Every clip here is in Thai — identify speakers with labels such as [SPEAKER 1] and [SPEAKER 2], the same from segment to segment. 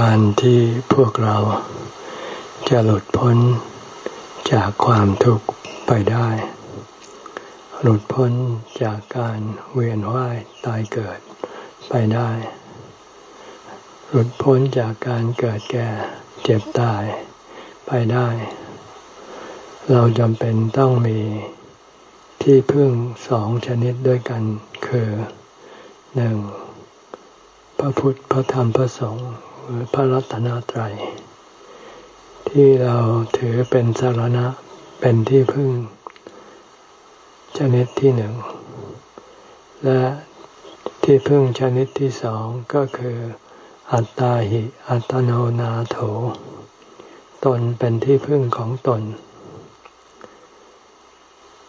[SPEAKER 1] การที่พวกเราจะหลุดพ้นจากความทุกข์ไปได้ หลุดพ้นจากการเวียนว่ายตายเกิดไปได้ หลุดพ้นจากการเกิดแก่เจ็บตายไปได้ เราจำเป็นต้องมีที่พึ่งสองชนิดด้วยกัน คือหนึ่งพระพุทธพระธรรมพระสงฆ์ หรือพระรัตนตรัย ที่เราถือเป็นสารณะเป็นที่พึ่ง ชนิดที่หนึ่ง และที่พึ่งชนิดที่สองก็คือ อัตตาหิอัตโนนาโถ ตนเป็นที่พึ่งของตน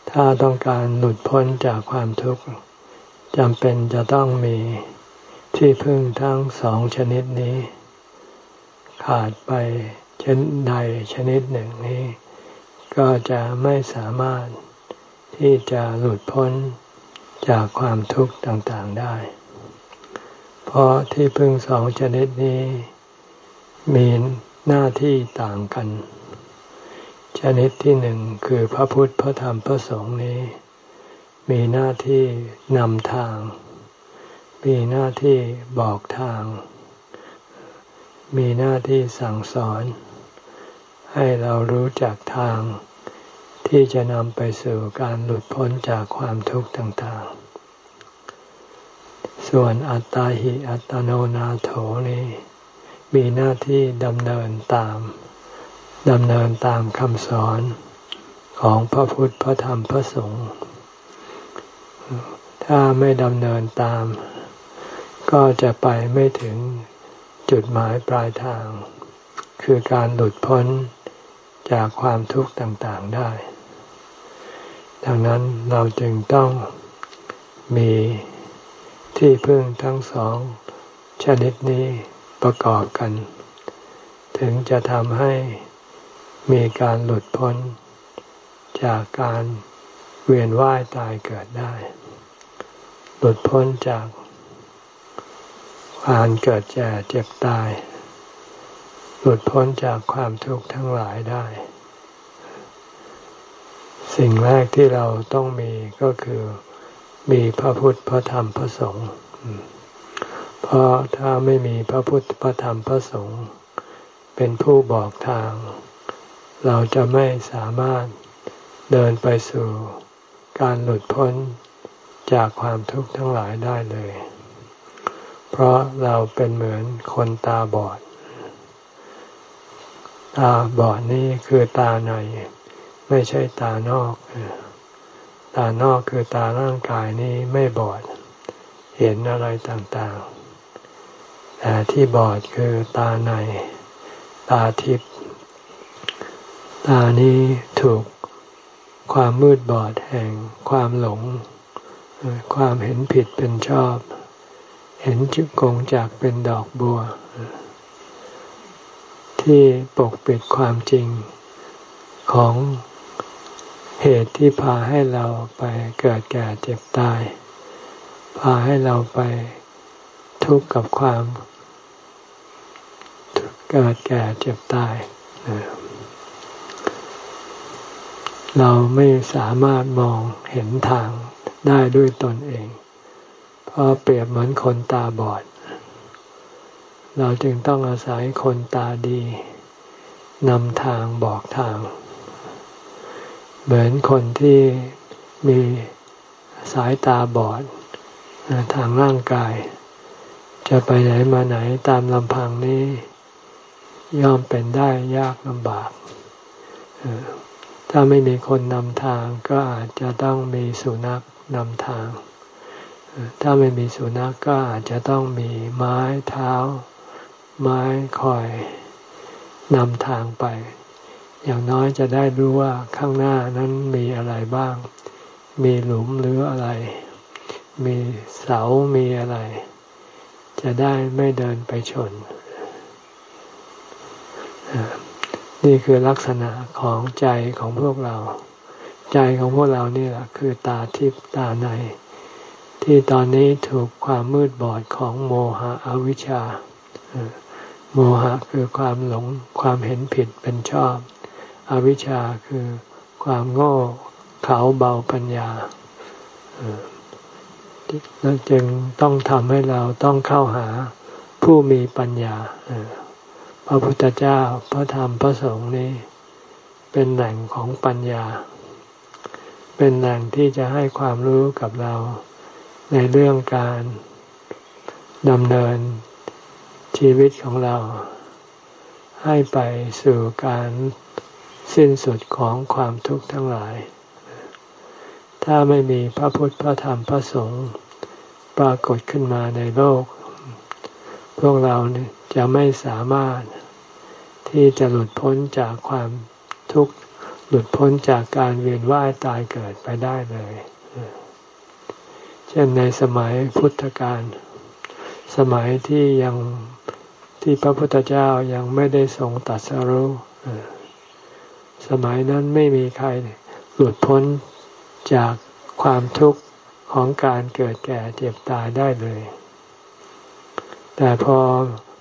[SPEAKER 1] ถ้าต้องการหลุดพ้นจากความทุกข์จำเป็นจะต้องมีที่พึ่งทั้งสองชนิดนี้ ขาดไปชนใดชนิดหนึ่งนี้ ก็จะไม่สามารถที่จะหลุดพ้นจากความทุกข์ต่างๆได้ เพราะที่พึ่งสองชนิดนี้ มีหน้าที่ต่างกัน ชนิดที่หนึ่งคือพระพุทธพระธรรมพระสงฆ์นี้ มีหน้าที่นำทาง มีหน้าที่บอกทาง มีหน้าที่สั่งสอน ให้เรารู้จักทาง ที่จะนำไปสู่การหลุดพ้นจากความทุกข์ต่างๆ ส่วนอัตตาหิอัตโนนาโถนี้มีหน้าที่ดำเนินตามดำเนินตามคำสอนของพระพุทธพระธรรมพระสงฆ์ถ้าไม่ดำเนินตาม ก็จะไปไม่ถึง จุดหมายปลายทาง คือการหลุดพ้นจากความทุกข์ต่างๆได้ ดังนั้นเราจึงต้องมีที่พึ่งทั้งสองชนิดนี้ประกอบกัน ถึงจะทำให้มีการหลุดพ้น จากการเวียนว่ายตายเกิดได้ หลุดพ้นจาก การเกิดแก่เจ็บตาย หลุดพ้นจากความทุกข์ทั้งหลายได้ สิ่งแรกที่เราต้องมีก็คือมีพระพุทธพระธรรมพระสงฆ์เพราะถ้าไม่มีพระพุทธพระธรรมพระสงฆ์เป็นผู้บอกทาง เราจะไม่สามารถเดินไปสู่การหลุดพ้นจากความทุกข์ทั้งหลายได้เลย เพราะเราเป็นเหมือนคนตาบอด ตาบอดนี่คือตาใน ไม่ใช่ตานอก ตานอกคือตาร่างกายนี้ไม่บอด เห็นอะไรต่างๆ แต่ที่บอดคือตาใน ตาทิพย์ ตานี้ถูกความมืดบอดแห่งความหลง ความเห็นผิดเป็นชอบเห็นจุกงจากเป็นดอกบัว ที่ปกปิดความจริงของเหตุที่พาให้เราไปเกิดแก่เจ็บตาย พาให้เราไปทุกข์กับความเกิดแก่เจ็บตาย เราไม่สามารถมองเห็นทางได้ด้วยตนเอง เพราะเปรียบเหมือนคนตาบอด เราจึงต้องอาศัยคนตาดีนำทางบอกทาง เหมือนคนที่มีสายตาบอดทางร่างกาย จะไปไหนมาไหนตามลำพังนี้ ย่อมเป็นได้ยากลำบาก ถ้าไม่มีคนนำทางก็อาจจะต้องมีสุนัขนำทาง ถ้าไม่มีสุนัขกก็อาจจะต้องมีไม้เท้า ไม้คอยนำทางไป อย่างน้อยจะได้รู้ว่าข้างหน้านั้นมีอะไรบ้าง มีหลุมหรืออะไร มีเสามีอะไร จะได้ไม่เดินไปชน นี่คือลักษณะของใจของพวกเรา ใจของพวกเรานี่แหละคือตาทิพตาใน ที่ตอนนี้ถูกความมืดบอดของโมหะอวิชชา โมหะคือความหลงความเห็นผิดเป็นชอบ อวิชชาคือความโง่เขาเบาปัญญาจึงต้องทำให้เราต้องเข้าหาผู้มีปัญญาพระพุทธเจ้าพระธรรมพระสงฆ์นี้ เป็นแหล่งของปัญญา เป็นแหล่งที่จะให้ความรู้กับเรา ในเรื่องการดำเนินชีวิตของเรา ให้ไปสู่การสิ้นสุดของความทุกข์ทั้งหลาย ถ้าไม่มีพระพุทธพระธรรมพระสงฆ์ปรากฏขึ้นมาในโลก พวกเราจะไม่สามารถที่จะหลุดพ้นจากความทุกข์ หลุดพ้นจากการเวียนว่ายตายเกิดไปได้เลย เช่นในสมัยพุทธกาลสมัยที่ยังที่พระพุทธเจ้ายังไม่ได้ทรงตัดสรู้สมัยนั้นไม่มีใครหลุดพ้นจากความทุกข์ของการเกิดแก่เจ็บตายได้เลย แต่พอ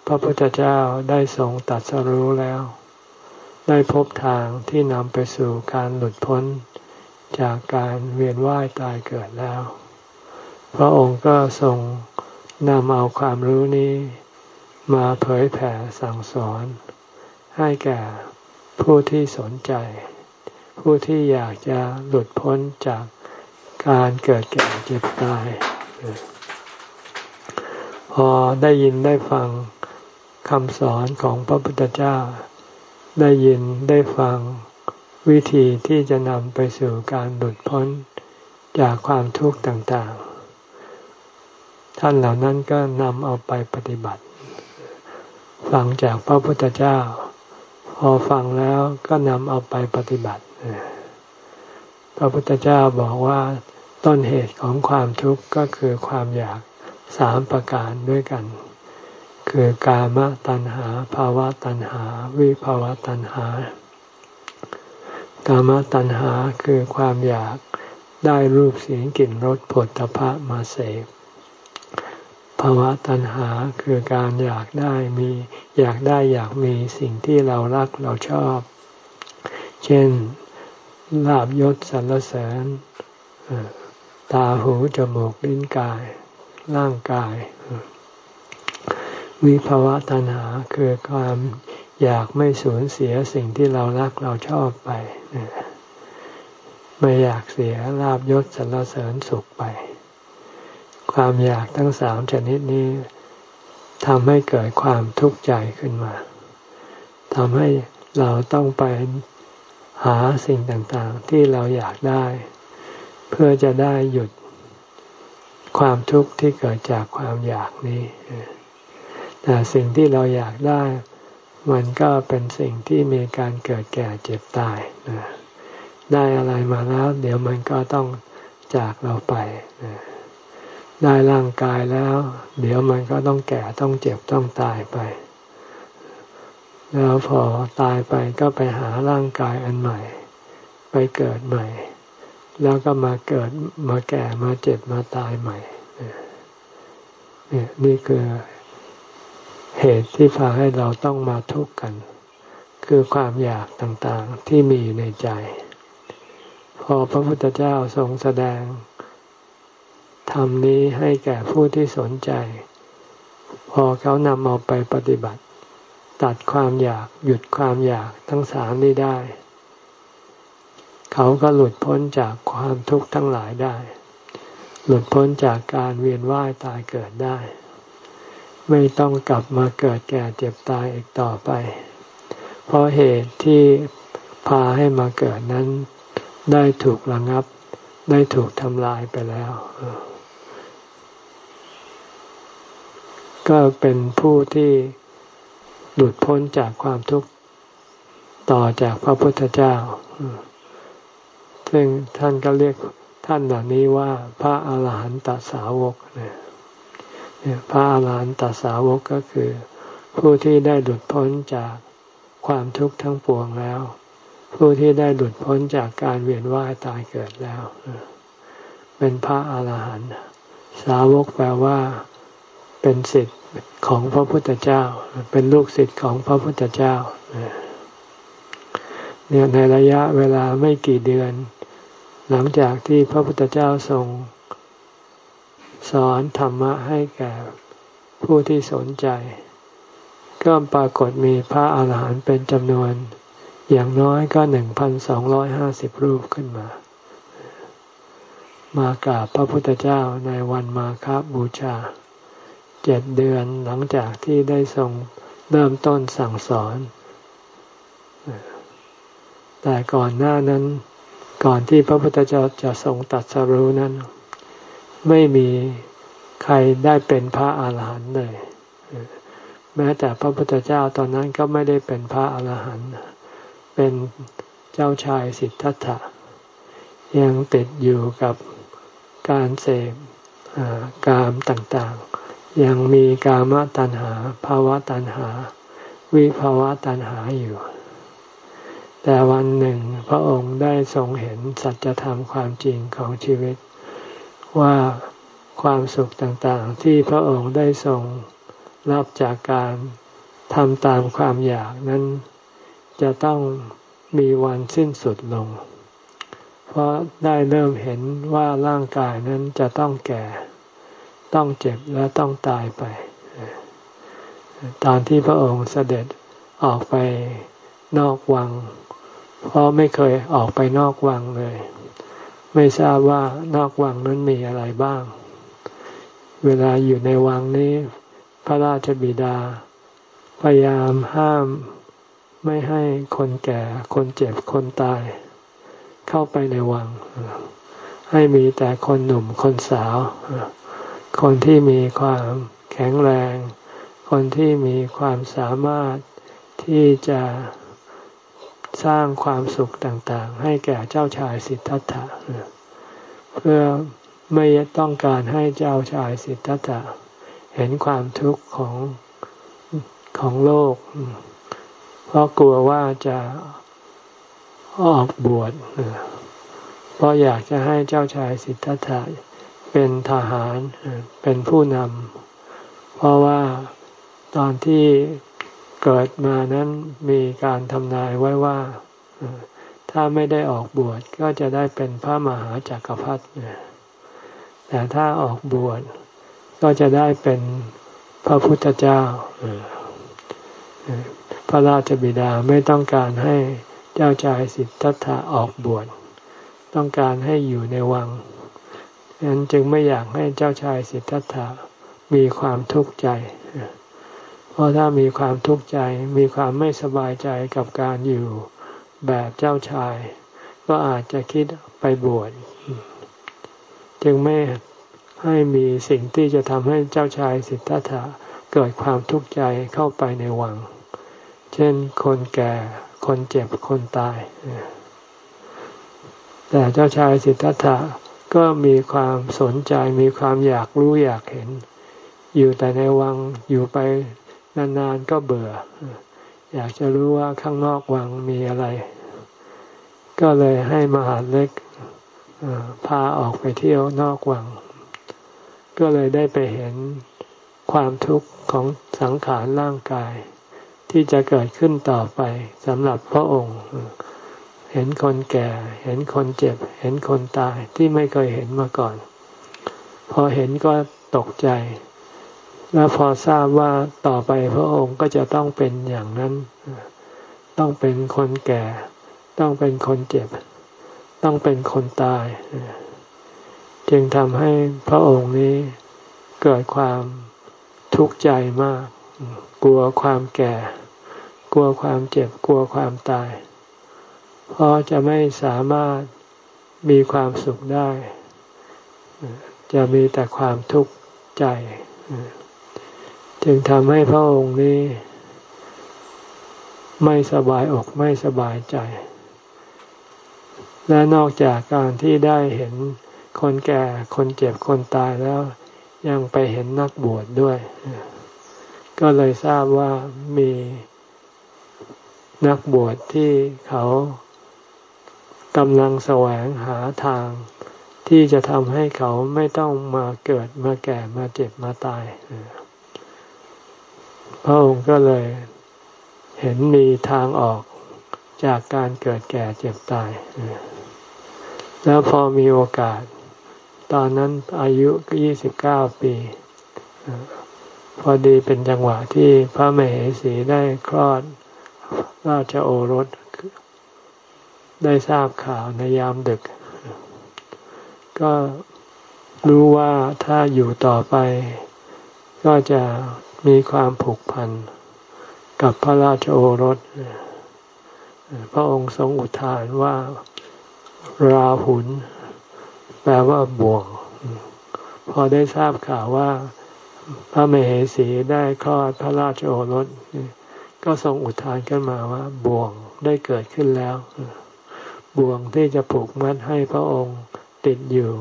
[SPEAKER 1] พระพุทธเจ้าได้ทรงตัดสรู้แล้ว ได้พบทางที่นำไปสู่การหลุดพ้นจากการเวียนว่ายตายเกิดแล้ว พระองค์ก็ทรงนำเอาความรู้นี้มาเผยแผ่สั่งสอน ให้แก่ผู้ที่สนใจ ผู้ที่อยากจะหลุดพ้นจากการเกิดแก่เจ็บตาย พอได้ยินได้ฟังคำสอนของพระพุทธเจ้า ได้ยินได้ฟังวิธีที่จะนำไปสู่การหลุดพ้นจากความทุกข์ต่างๆ ท่านเหล่านั้นก็นำเอาไปปฏิบัติ ฟังจากพระพุทธเจ้า พอฟังแล้วก็นำเอาไปปฏิบัติ พระพุทธเจ้าบอกว่าต้นเหตุของความทุกข์ก็คือความอยากสามประการด้วยกัน คือกามตัณหาภาวะตัณหา วิภาวะตัณหา กามตัณหาคือความอยากได้รูปเสียงกลิ่นรสผลตภะมาเสพ ภาวะตัณหาคือการอยากได้มีอยากได้อยากมีสิ่งที่เรารักเราชอบ เช่นลาบยศสรรเสริญตาหูจมูกลิ้นกาย ร่างกาย วิภาวะตัณหาคือความอยากไม่สูญเสียสิ่งที่เรารักเราชอบไป ไม่อยากเสียลาบยศสรรเสริญสุขไป ความอยากทั้งสามชนิดนี้ทำให้เกิดความทุกข์ใจขึ้นมาทำให้เราต้องไปหาสิ่งต่างๆ ที่เราอยากได้ เพื่อจะได้หยุดความทุกข์ที่เกิดจากความอยากนี้แต่สิ่งที่เราอยากได้ มันก็เป็นสิ่งที่มีการเกิดแก่เจ็บตายได้อะไรมาแล้ว เดี๋ยวมันก็ต้องจากเราไป ได้ร่างกายแล้ว เดี๋ยวมันก็ต้องแก่ต้องเจ็บต้องตายไป แล้วพอตายไปก็ไปหาร่างกายอันใหม่ ไปเกิดใหม่ แล้วก็มาเกิดมาแก่มาเจ็บมาตายใหม่เนี่ยนี่คือเหตุที่พาให้เราต้องมาทุกข์กัน คือความอยากต่างๆที่มีในใจ พอพระพุทธเจ้าทรงแสดง ธรรมนี้ให้แก่ผู้ที่สนใจ พอเขานำเอาไปปฏิบัติ ตัดความอยากหยุดความอยากทั้งสามนี้ได้ เขาก็หลุดพ้นจากความทุกข์ทั้งหลายได้ หลุดพ้นจากการเวียนว่ายตายเกิดได้ ไม่ต้องกลับมาเกิดแก่เจ็บตายอีกต่อไป เพราะเหตุที่พาให้มาเกิดนั้นได้ถูกระงับได้ถูกทำลายไปแล้ว ก็เป็นผู้ที่หลุดพ้นจากความทุกข์ต่อจากพระพุทธเจ้า ซึ่งท่านก็เรียกท่านเหล่านี้ว่าพระอาหารหันตสาวกเนี่ยพระอาหารหันตสาวกก็คือ ผู้ที่ได้หลุดพ้นจากความทุกข์ทั้งปวงแล้ว ผู้ที่ได้หลุดพ้นจากการเวียนว่ายตายเกิดแล้ว เป็นพระอาหารหันต์สาวกแปลว่า เป็นสิทธิ์ของพระพุทธเจ้า เป็นลูกศิษย์ของพระพุทธเจ้าเนี่ยในระยะเวลาไม่กี่เดือน หลังจากที่พระพุทธเจ้าทรงสอนธรรมะให้แก่ผู้ที่สนใจ ก็ปรากฏมีพระอาหารหันต์เป็นจำนวน อย่างน้อยก็หนึ่งพันสองร้อยห้าสิบรูปขึ้นมา มากราบพระพุทธเจ้าในวันมาคบูชา เจ็ดเดือนหลังจากที่ได้ทรงเริ่มต้นสั่งสอน แต่ก่อนหน้านั้น ก่อนที่พระพุทธเจ้าจะทรงตัดสรู้นั้น ไม่มีใครได้เป็นพระอาหารหันต์เลย แม้แต่พระพุทธเจ้าตอนนั้นก็ไม่ได้เป็นพระอาหารหันต์ เป็นเจ้าชายสิทธัตถะ ยังติดอยู่กับการเสพกามต่างๆ ยังมีกามตัณหาภาวะตัณหา วิภาวะตัณหาอยู่ แต่วันหนึ่งพระองค์ได้ทรงเห็นสัจธรรมความจริงของชีวิต ว่าความสุขต่างๆ ที่พระองค์ได้ทรงรับจากการทำตามความอยากนั้น จะต้องมีวันสิ้นสุดลง เพราะได้เริ่มเห็นว่าร่างกายนั้นจะต้องแก่ ต้องเจ็บและต้องตายไป ตอนที่พระองค์เสด็จออกไปนอกวัง เพราะไม่เคยออกไปนอกวังเลย ไม่ทราบว่านอกวังนั้นมีอะไรบ้าง เวลาอยู่ในวังนี้ พระราชบิดา พยายามห้ามไม่ให้คนแก่คนเจ็บคนตาย เข้าไปในวัง ให้มีแต่คนหนุ่มคนสาว คนที่มีความแข็งแรง คนที่มีความสามารถที่จะสร้างความสุขต่างๆ ให้แก่เจ้าชายสิทธัตถะเพื่อไม่ต้องการให้เจ้าชายสิทธัตถะเห็นความทุกข์ของของโลก เพราะกลัวว่าจะออกบวชเพราะอยากจะให้เจ้าชายสิทธัตถะ เป็นทหารเป็นผู้นำ เพราะว่าตอนที่เกิดมานั้นมีการทำนายไว้ว่า ถ้าไม่ได้ออกบวชก็จะได้เป็นพระมหาจากักรพรรดิแต่ถ้าออกบวชก็จะได้เป็นพระพุทธเจ้า พระราชบิดาไม่ต้องการให้เจ้าชายสิทธัตถะออกบวช ต้องการให้อยู่ในวัง นั้นจึงไม่อยากให้เจ้าชายสิทธัตถะมีความทุกข์ใจ เพราะถ้ามีความทุกข์ใจมีความไม่สบายใจกับการอยู่แบบเจ้าชาย ก็อาจจะคิดไปบวชจึงไม่ให้มีสิ่งที่จะทำให้เจ้าชายสิทธัตถะเกิดความทุกข์ใจเข้าไปในวัง เช่นคนแก่ คนเจ็บ คนตาย แต่เจ้าชายสิทธัตถะ ก็มีความสนใจมีความอยากรู้อยากเห็น อยู่แต่ในวังอยู่ไปนานๆก็เบื่อ อยากจะรู้ว่าข้างนอกวังมีอะไร ก็เลยให้มหาเล็กพาออกไปเที่ยวนอกวัง ก็เลยได้ไปเห็นความทุกข์ของสังขารร่างกาย ที่จะเกิดขึ้นต่อไปสำหรับพระองค์ เห็นคนแก่ เห็นคนเจ็บ เห็นคนตายที่ไม่เคยเห็นมาก่อน พอเห็นก็ตกใจ แล้วพอทราบว่าต่อไปพระองค์ก็จะต้องเป็นอย่างนั้น ต้องเป็นคนแก่ ต้องเป็นคนเจ็บ ต้องเป็นคนตาย จึงทำให้พระองค์นี้เกิดความทุกข์ใจมาก กลัวความแก่ กลัวความเจ็บ กลัวความตาย เพราะจะไม่สามารถมีความสุขได้ จะมีแต่ความทุกข์ใจ จึงทำให้พระองค์นี้ ไม่สบายอกไม่สบายใจ และนอกจากการที่ได้เห็นคนแก่คนเจ็บคนตายแล้ว ยังไปเห็นนักบวชดด้วย ก็เลยทราบว่ามีนักบวชที่เขา กำลังแสวงหาทาง ที่จะทำให้เขาไม่ต้องมาเกิดมาแก่มาเจ็บมาตาย พระองค์ก็เลยเห็นมีทางออกจากการเกิดแก่เจ็บตาย แล้วพอมีโอกาส ตอนนั้นอายุก็ยี่สิบเก้าปี พอดีเป็นจังหวะที่พระมเหสีได้คลอดราชโอรส ได้ทราบข่าวในยามดึก ก็รู้ว่าถ้าอยู่ต่อไป ก็จะมีความผูกพันกับพระราชโอรส พระองค์ทรงอุทานว่าราหุลแปลว่าบ่วง พอได้ทราบข่าวว่า พระมเหสีได้คลอดพระราชโอรส ก็ทรงอุทานขึ้นมาว่าบ่วงได้เกิดขึ้นแล้ว บ่วงที่จะผูกมัดให้พระองค์ติดอยู่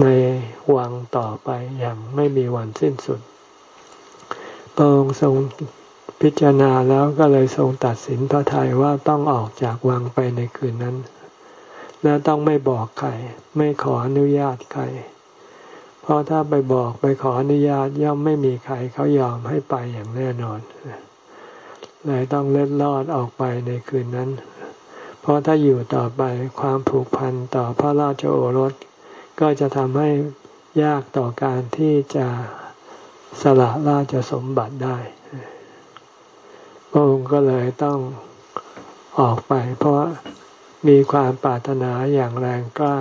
[SPEAKER 1] ในวังต่อไปอย่างไม่มีวันสิ้นสุด พระองค์ทรงพิจารณาแล้วก็เลยทรงตัดสินพระทัยว่าต้องออกจากวังไปในคืนนั้น และต้องไม่บอกใครไม่ขออนุญาตใคร เพราะถ้าไปบอกไปขออนุญาตย่อมไม่มีใครเขายอมให้ไปอย่างแน่นอนเลยต้องเล็ดลอดออกไปในคืนนั้น เพราะถ้าอยู่ต่อไปความผูกพันต่อพระราชโอรส ก็จะทำให้ยากต่อการที่จะสละราชสมบัติได้ พระองค์ก็เลยต้องออกไป เพราะมีความปรารถนาอย่างแรงกล้า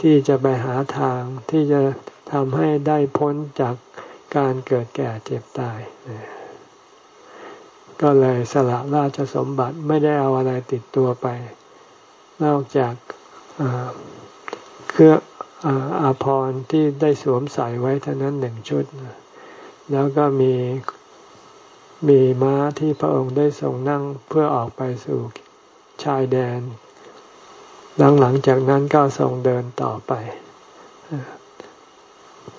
[SPEAKER 1] ที่จะไปหาทางที่จะทำให้ได้พ้นจากการเกิดแก่เจ็บตาย ก็เลยสละราชสมบัติไม่ได้เอาอะไรติดตัวไป นอกจากเครื่องอาภรณ์ที่ได้สวมใส่ไว้เท่านั้นหนึ่งชุด แล้วก็มีมีม้าที่พระองค์ได้ทรงนั่งเพื่อออกไปสู่ชายแดน หลังหลังจากนั้นก็ทรงเดินต่อไป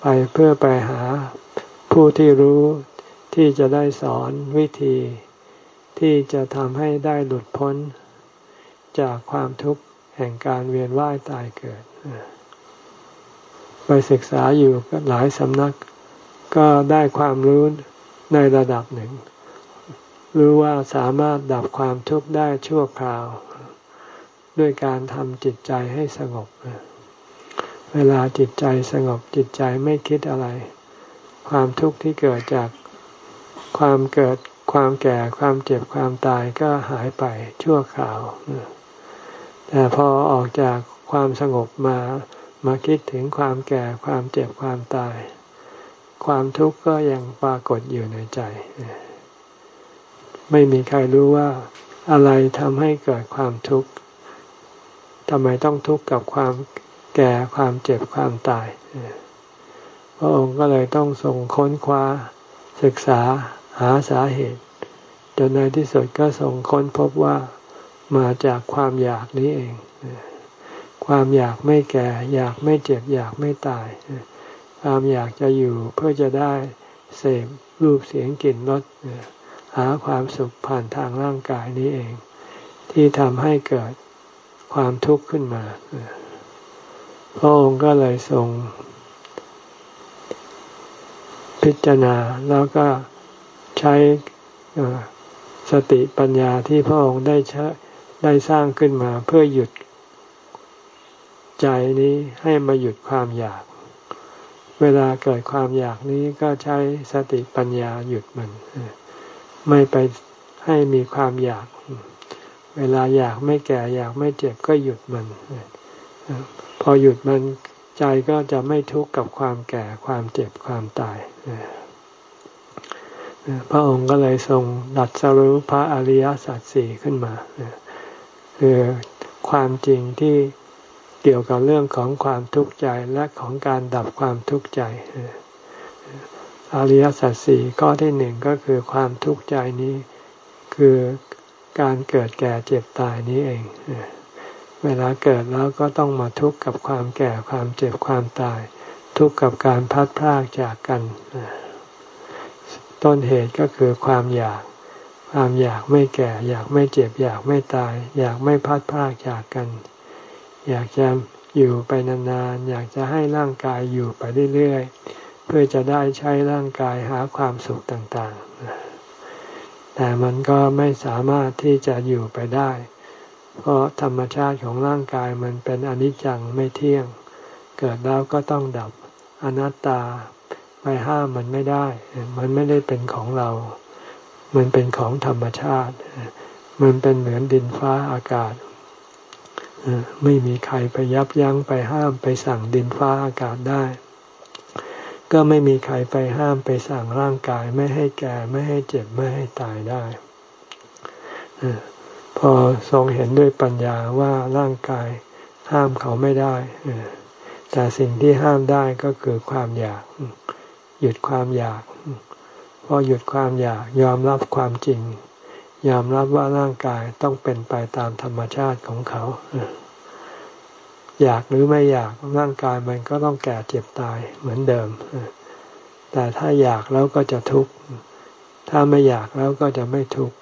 [SPEAKER 1] ไปเพื่อไปหาผู้ที่รู้ที่จะได้สอนวิธี ที่จะทำให้ได้หลุดพ้น จากความทุกข์แห่งการเวียนว่ายตายเกิด ไปศึกษาอยู่หลายสำนัก ก็ได้ความรู้ในระดับหนึ่ง รู้ว่าสามารถดับความทุกข์ได้ชั่วคราว ด้วยการทำจิตใจให้สงบ เวลาจิตใจสงบจิตใจไม่คิดอะไร ความทุกข์ที่เกิดจากความเกิด ความแก่ความเจ็บความตายก็หายไปชั่วคราว แต่พอออกจากความสงบมามาคิดถึงความแก่ความเจ็บความตาย ความทุกข์ก็ยังปรากฏอยู่ในใจ ไม่มีใครรู้ว่าอะไรทำให้เกิดความทุกข์ทำไมต้องทุกข์กับความแก่ความเจ็บความตาย พระองค์ก็เลยต้องส่งค้นคว้าศึกษา หาสาเหตุ จนในที่สุดก็ส่งค้นพบว่ามาจากความอยากนี้เอง ความอยากไม่แก่ อยากไม่เจ็บ อยากไม่ตาย ความอยากจะอยู่เพื่อจะได้เสพรูปเสียงกลิ่นรสหาความสุขผ่านทางร่างกายนี้เอง ที่ทำให้เกิดความทุกข์ขึ้นมาพระองค์ก็เลยทรงพิจารณาแล้วก็ ใช้สติปัญญาที่พระองค์ได้ชได้สร้างขึ้นมาเพื่อหยุดใจนี้ให้มาหยุดความอยาก เวลาเกิดความอยากนี้ก็ใช้สติปัญญาหยุดมัน ไม่ไปให้มีความอยาก เวลาอยากไม่แก่อยากไม่เจ็บก็หยุดมัน พอหยุดมันใจก็จะไม่ทุกข์กับความแก่ความเจ็บความตาย พระองค์ก็เลยทรงดัดสรุปพระอริยสัจสี่ขึ้นมาคือความจริงที่เกี่ยวกับเรื่องของความทุกข์ใจและของการดับความทุกข์ใจอริยสัจสี่ข้อที่หนึ่งก็คือความทุกข์ใจนี้ คือการเกิดแก่เจ็บตายนี้เองเวลาเกิดแล้วก็ต้องมาทุกข์กับความแก่ความเจ็บความตาย ทุกข์กับการพัดพรากจากกัน ต้นเหตุก็คือความอยาก ความอยากไม่แก่ อยากไม่เจ็บ อยากไม่ตาย อยากไม่พัดพรากจากกัน อยากจะอยู่ไปนานๆ อยากจะให้ร่างกายอยู่ไปเรื่อยๆ เพื่อจะได้ใช้ร่างกายหาความสุขต่างๆ แต่มันก็ไม่สามารถที่จะอยู่ไปได้ เพราะธรรมชาติของร่างกายมันเป็นอนิจจังไม่เที่ยง เกิดแล้วก็ต้องดับอนัตตา ไปห้ามมันไม่ได้ มันไม่ได้เป็นของเรา มันเป็นของธรรมชาติ มันเป็นเหมือนดินฟ้าอากาศ ไม่มีใครไปยับยั้งไปห้ามไปสั่งดินฟ้าอากาศได้ ก็ไม่มีใครไปห้ามไปสั่งร่างกาย ไม่ให้แก่ไม่ให้เจ็บไม่ให้ตายได้ พอทรงเห็นด้วยปัญญาว่าร่างกายห้ามเขาไม่ได้แต่สิ่งที่ห้ามได้ก็คือความอยาก หยุดความอยาก พอหยุดความอยากยอมรับความจริง ยอมรับว่าร่างกายต้องเป็นไปตามธรรมชาติของเขา อยากหรือไม่อยากร่างกายมันก็ต้องแก่เจ็บตายเหมือนเดิม แต่ถ้าอยากแล้วก็จะทุกข์ ถ้าไม่อยากแล้วก็จะไม่ทุกข์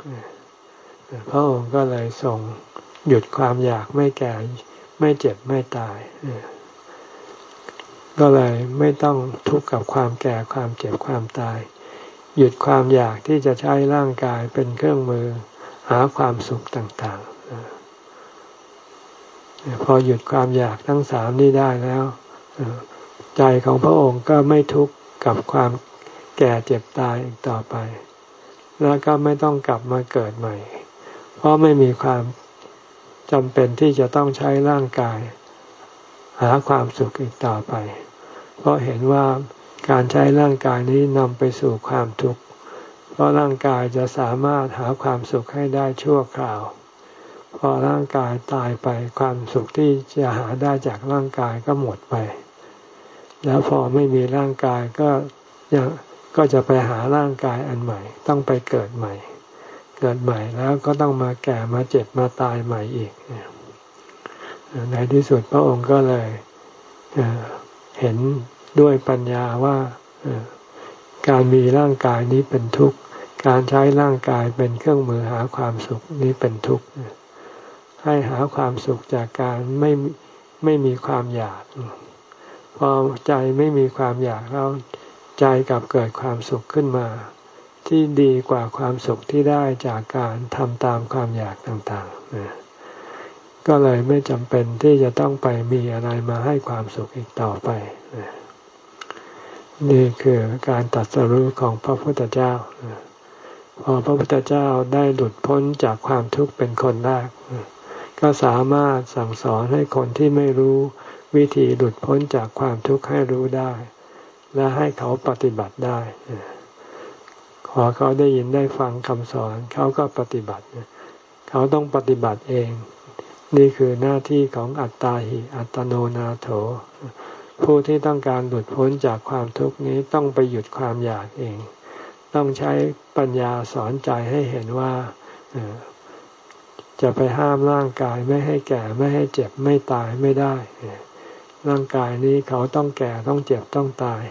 [SPEAKER 1] พระองค์ก็เลยส่งหยุดความอยากไม่แก่ไม่เจ็บไม่ตาย ก็เลยไม่ต้องทุกข์กับความแก่ความเจ็บความตาย หยุดความอยากที่จะใช้ร่างกายเป็นเครื่องมือ หาความสุขต่างๆ พอหยุดความอยากทั้งสามนี้ได้แล้ว ใจของพระองค์ก็ไม่ทุกข์กับความแก่เจ็บตายอีกต่อไป แล้วก็ไม่ต้องกลับมาเกิดใหม่ เพราะไม่มีความจำเป็นที่จะต้องใช้ร่างกาย หาความสุขอีกต่อไป เพราะเห็นว่าการใช้ร่างกายนี้นำไปสู่ความทุกข์ เพราะร่างกายจะสามารถหาความสุขให้ได้ชั่วคราว พอร่างกายตายไปความสุขที่จะหาได้จากร่างกายก็หมดไป แล้วพอไม่มีร่างกายก็ยังก็จะไปหาร่างกายอันใหม่ ต้องไปเกิดใหม่ เกิดใหม่แล้วก็ต้องมาแก่มาเจ็บมาตายใหม่อีก ในที่สุดพระองค์ก็เลยเห็นด้วยปัญญาว่าการมีร่างกายนี้เป็นทุกข์ การใช้ร่างกายเป็นเครื่องมือหาความสุขนี้เป็นทุกข์ ให้หาความสุขจากการไม่ไม่มีความอยาก พอใจไม่มีความอยากแล้วใจกลับเกิดความสุขขึ้นมา ที่ดีกว่าความสุขที่ได้จากการทำตามความอยากต่างๆ ก็เลยไม่จำเป็นที่จะต้องไปมีอะไรมาให้ความสุขอีกต่อไป นี่คือการตัดสรู้ของพระพุทธเจ้า พอพระพุทธเจ้าได้หลุดพ้นจากความทุกข์เป็นคนแรก ก็สามารถสั่งสอนให้คนที่ไม่รู้วิธีหลุดพ้นจากความทุกข์ให้รู้ได้ และให้เขาปฏิบัติได้ ขอเขาได้ยินได้ฟังคำสอนเขาก็ปฏิบัติ เขาต้องปฏิบัติเอง นี่คือหน้าที่ของอัตตาหิอัตโนนาโถ ผู้ที่ต้องการหลุดพ้นจากความทุกข์นี้ต้องไปหยุดความอยากเอง ต้องใช้ปัญญาสอนใจให้เห็นว่าจะไปห้ามร่างกายไม่ให้แก่ไม่ให้เจ็บไม่ตายไม่ได้ ร่างกายนี้เขาต้องแก่ต้องเจ็บต้องตาย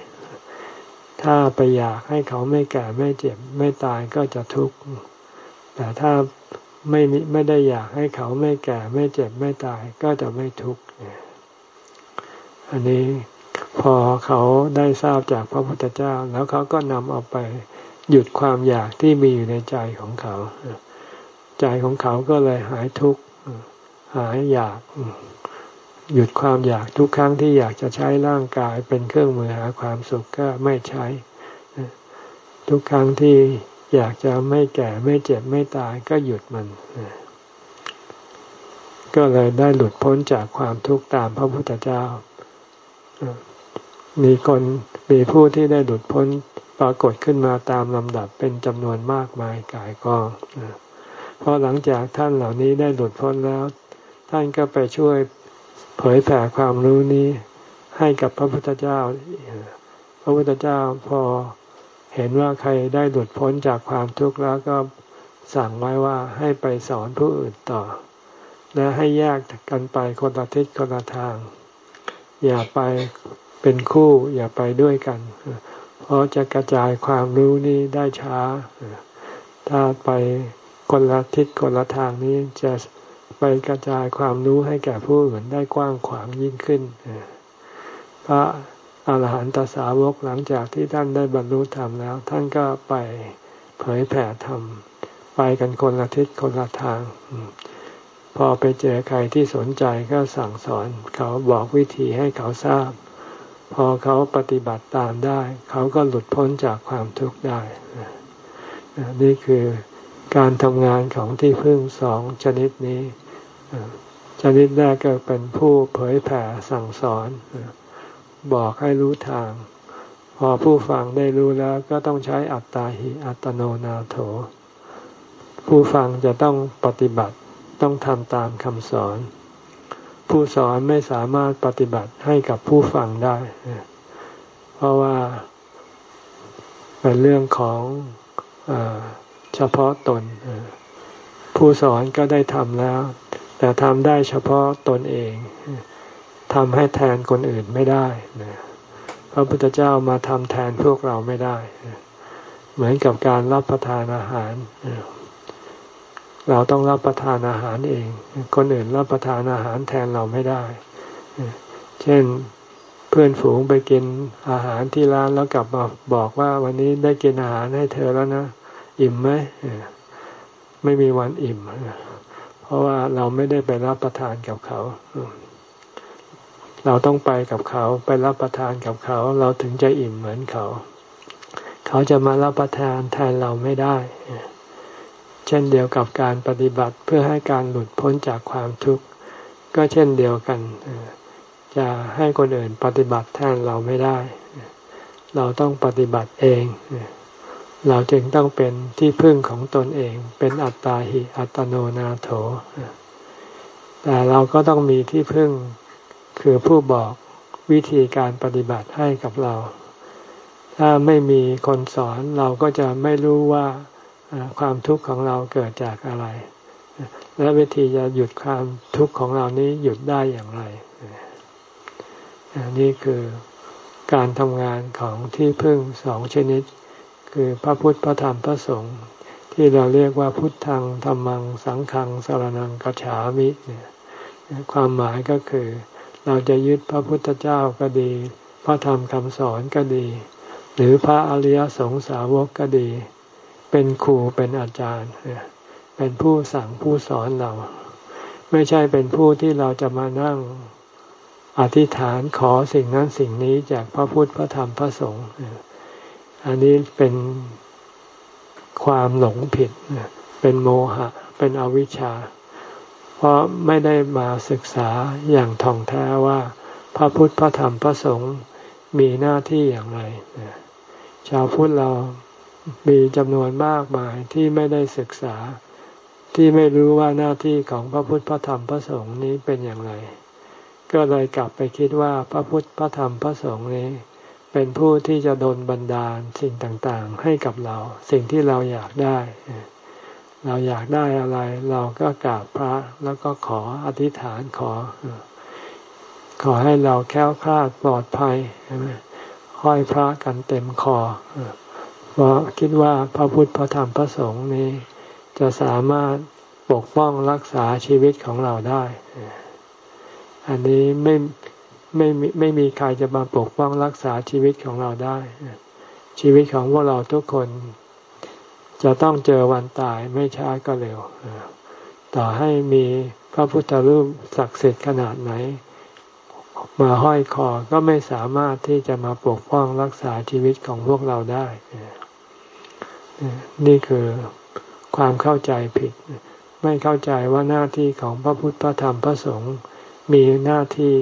[SPEAKER 1] ถ้าไปอยากให้เขาไม่แก่ไม่เจ็บไม่ตายก็จะทุกข์แต่ถ้า ไม่ไม่ได้อยากให้เขาไม่แก่ไม่เจ็บไม่ตายก็จะไม่ทุกข์อันนี้พอเขาได้ทราบจากพระพุทธเจ้า แล้วเขาก็นำเอาไปหยุดความอยากที่มีอยู่ในใจของเขา ใจของเขาก็เลยหายทุกข์หายอยาก หยุดความอยากทุกครั้งที่อยากจะใช้ร่างกายเป็นเครื่องมือหาความสุขก็ไม่ใช้ ทุกครั้งที่ อยากจะไม่แก่ไม่เจ็บไม่ตายก็หยุดมัน ก็เลยได้หลุดพ้นจากความทุกข์ตามพระพุทธเจ้า มีคนมีผู้ที่ได้หลุดพ้นปรากฏขึ้นมาตามลำดับเป็นจำนวนมากมายกายกองเพราะหลังจากท่านเหล่านี้ได้หลุดพ้นแล้ว ท่านก็ไปช่วยเผยแผ่ความรู้นี้ให้กับพระพุทธเจ้า พระพุทธเจ้าพอ เห็นว่าใครได้หลุดพ้นจากความทุกข์แล้วก็สั่งไว้ว่าให้ไปสอนผู้อื่นต่อ และให้แยกกันไปคนละทิศคนละทาง อย่าไปเป็นคู่อย่าไปด้วยกัน เพราะจะกระจายความรู้นี้ได้ช้า ถ้าไปคนละทิศคนละทางนี้จะไปกระจายความรู้ให้แก่ผู้อื่นได้กว้างขวางยิ่งขึ้นพระ อรหันตสาวกหลังจากที่ท่านได้บรรลุธรรมแล้ว ท่านก็ไปเผยแผ่ธรรม ไปกันคนละทิศคนละทาง พอไปเจอใครที่สนใจก็สั่งสอน เขาบอกวิธีให้เขาทราบ พอเขาปฏิบัติตามได้ เขาก็หลุดพ้นจากความทุกข์ได้ นี่คือการทำงานของที่พึ่งสองชนิดนี้ ชนิดแรกก็เป็นผู้เผยแผ่สั่งสอน บอกให้รู้ทาง พอผู้ฟังได้รู้แล้วก็ต้องใช้อัตตาหิอัตโนนาโถ ผู้ฟังจะต้องปฏิบัติต้องทำตามคำสอน ผู้สอนไม่สามารถปฏิบัติให้กับผู้ฟังได้ เพราะว่าเป็นเรื่องของอเฉพาะตน ผู้สอนก็ได้ทำแล้ว แต่ทำได้เฉพาะตนเอง ทำให้แทนคนอื่นไม่ได้พระพุทธเจ้ามาทำแทนพวกเราไม่ได้ เหมือนกับการรับประทานอาหาร เราต้องรับประทานอาหารเอง คนอื่นรับประทานอาหารแทนเราไม่ได้ เช่นเพื่อนฝูงไปกินอาหารที่ร้านแล้วกลับมาบอกว่าวันนี้ได้กินอาหารให้เธอแล้วนะ อิ่มไหมไม่มีวันอิ่ม เพราะว่าเราไม่ได้ไปรับประทานกับเขา เราต้องไปกับเขาไปรับประทานกับเขา เราถึงจะอิ่มเหมือนเขา เขาจะมารับประทานแทนเราไม่ได้ เช่นเดียวกับการปฏิบัติเพื่อให้การหลุดพ้นจากความทุกข์ ก็เช่นเดียวกัน จะให้คนอื่นปฏิบัติแทนเราไม่ได้ เราต้องปฏิบัติเอง เราจึงต้องเป็นที่พึ่งของตนเอง เป็นอัตตาหิอัตโนนาโถแต่เราก็ต้องมีที่พึ่ง คือผู้บอกวิธีการปฏิบัติให้กับเรา ถ้าไม่มีคนสอนเราก็จะไม่รู้ว่าความทุกข์ของเราเกิดจากอะไร และวิธีจะหยุดความทุกข์ของเรานี้หยุดได้อย่างไร นี่คือการทำงานของที่พึ่งสองชนิด คือพระพุทธพระธรรมพระสงฆ์ที่เราเรียกว่าพุทธังธรรมังสังฆังสารนังกัจฉามิเนี่ยความหมายก็คือ เราจะยึดพระพุทธเจ้าก็ดี พระธรรมคำสอนก็ดี หรือพระอริยสงสาวกก็ดี เป็นครูเป็นอาจารย์ เป็นผู้สั่งผู้สอนเรา ไม่ใช่เป็นผู้ที่เราจะมานั่งอธิษฐานขอสิ่งนั้นสิ่งนี้จากพระพุทธพระธรรมพระสงฆ์อันนี้เป็นความหลงผิด เป็นโมหะ เป็นอวิชชา เพราะไม่ได้มาศึกษาอย่างท่องแท้ว่า พระพุทธพระธรรมพระสงฆ์มีหน้าที่อย่างไร ชาวพุทธเรามีจำนวนมากมายที่ไม่ได้ศึกษา ที่ไม่รู้ว่าหน้าที่ของพระพุทธพระธรรมพระสงฆ์นี้เป็นอย่างไร ก็เลยกลับไปคิดว่าพระพุทธพระธรรมพระสงฆ์นี้ เป็นผู้ที่จะดลบันดาลสิ่งต่างๆ ให้กับเราสิ่งที่เราอยากได้ เราอยากได้อะไร เราก็กราบพระแล้วก็ขออธิษฐานขอ ขอให้เราแค้วคลาดปลอดภัยใช่ไหมห้อยพระกันเต็มคอเพราะคิดว่าพระพุทธพระธรรมพระสงฆ์นี้ จะสามารถปกป้องรักษาชีวิตของเราได้ อันนี้ไม่ไม่ไม่มีใครจะมาปกป้องรักษาชีวิตของเราได้ ชีวิตของพวกเราทุกคน จะต้องเจอวันตายไม่ช้าก็เร็วต่อให้มีพระพุทธรูปศักดิ์สิทธิ์ขนาดไหน มาห้อยคอก็ไม่สามารถที่จะมาปกป้องรักษาชีวิตของพวกเราได้ นี่คือความเข้าใจผิด ไม่เข้าใจว่าหน้าที่ของพระพุทธพระธรรมพระสงฆ์มีหน้าที่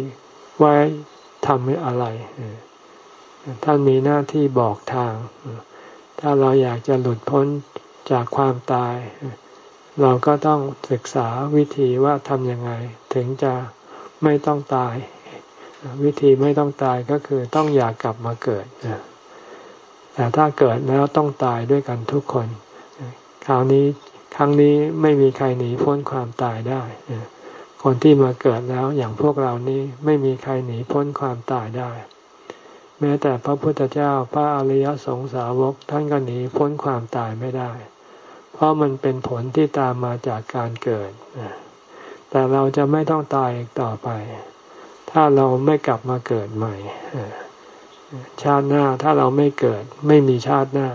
[SPEAKER 1] ไว้ทำอะไรท่านมีหน้าที่บอกทาง ถ้าเราอยากจะหลุดพ้นจากความตาย เราก็ต้องศึกษาวิธีว่าทำยังไง ถึงจะไม่ต้องตาย วิธีไม่ต้องตายก็คือต้องอยากกลับมาเกิดแต่ถ้าเกิดแล้วต้องตายด้วยกันทุกคน คราวนี้ครั้งนี้ไม่มีใครหนีพ้นความตายได้คนที่มาเกิดแล้วอย่างพวกเรานี้ไม่มีใครหนีพ้นความตายได้ แม้แต่พระพุทธเจ้าพระอริยสงสาวกท่านก็หนีพ้นความตายไม่ได้ เพราะมันเป็นผลที่ตามมาจากการเกิด แต่เราจะไม่ต้องตายอีกต่อไป ถ้าเราไม่กลับมาเกิดใหม่ ชาติหน้าถ้าเราไม่เกิด ไม่มีชาติหน้า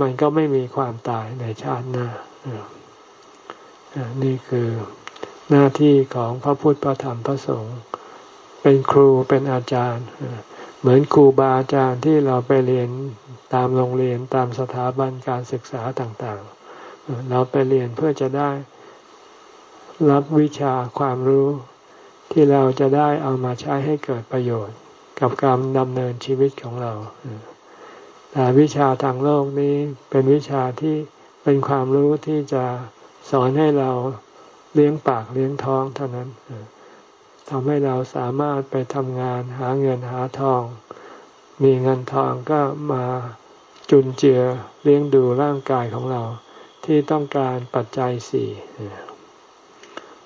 [SPEAKER 1] มันก็ไม่มีความตายในชาติหน้า นี่คือหน้าที่ของพระพุทธพระธรรมพระสงฆ์เป็นครูเป็นอาจารย์ เหมือนครูบาอาจารย์ที่เราไปเรียนตามโรงเรียนตามสถาบันการศึกษาต่างๆ เราไปเรียนเพื่อจะได้รับวิชาความรู้ที่เราจะได้เอามาใช้ให้เกิดประโยชน์ กับการดำเนินชีวิตของเรา แต่วิชาทางโลกนี้เป็นวิชาที่เป็นความรู้ที่จะสอนให้เราเลี้ยงปากเลี้ยงท้องเท่านั้น ทำให้เราสามารถไปทำงานหาเงินหาทอง มีเงินทองก็มาจุนเจือเลี้ยงดูร่างกายของเรา ที่ต้องการปัจจัยสี่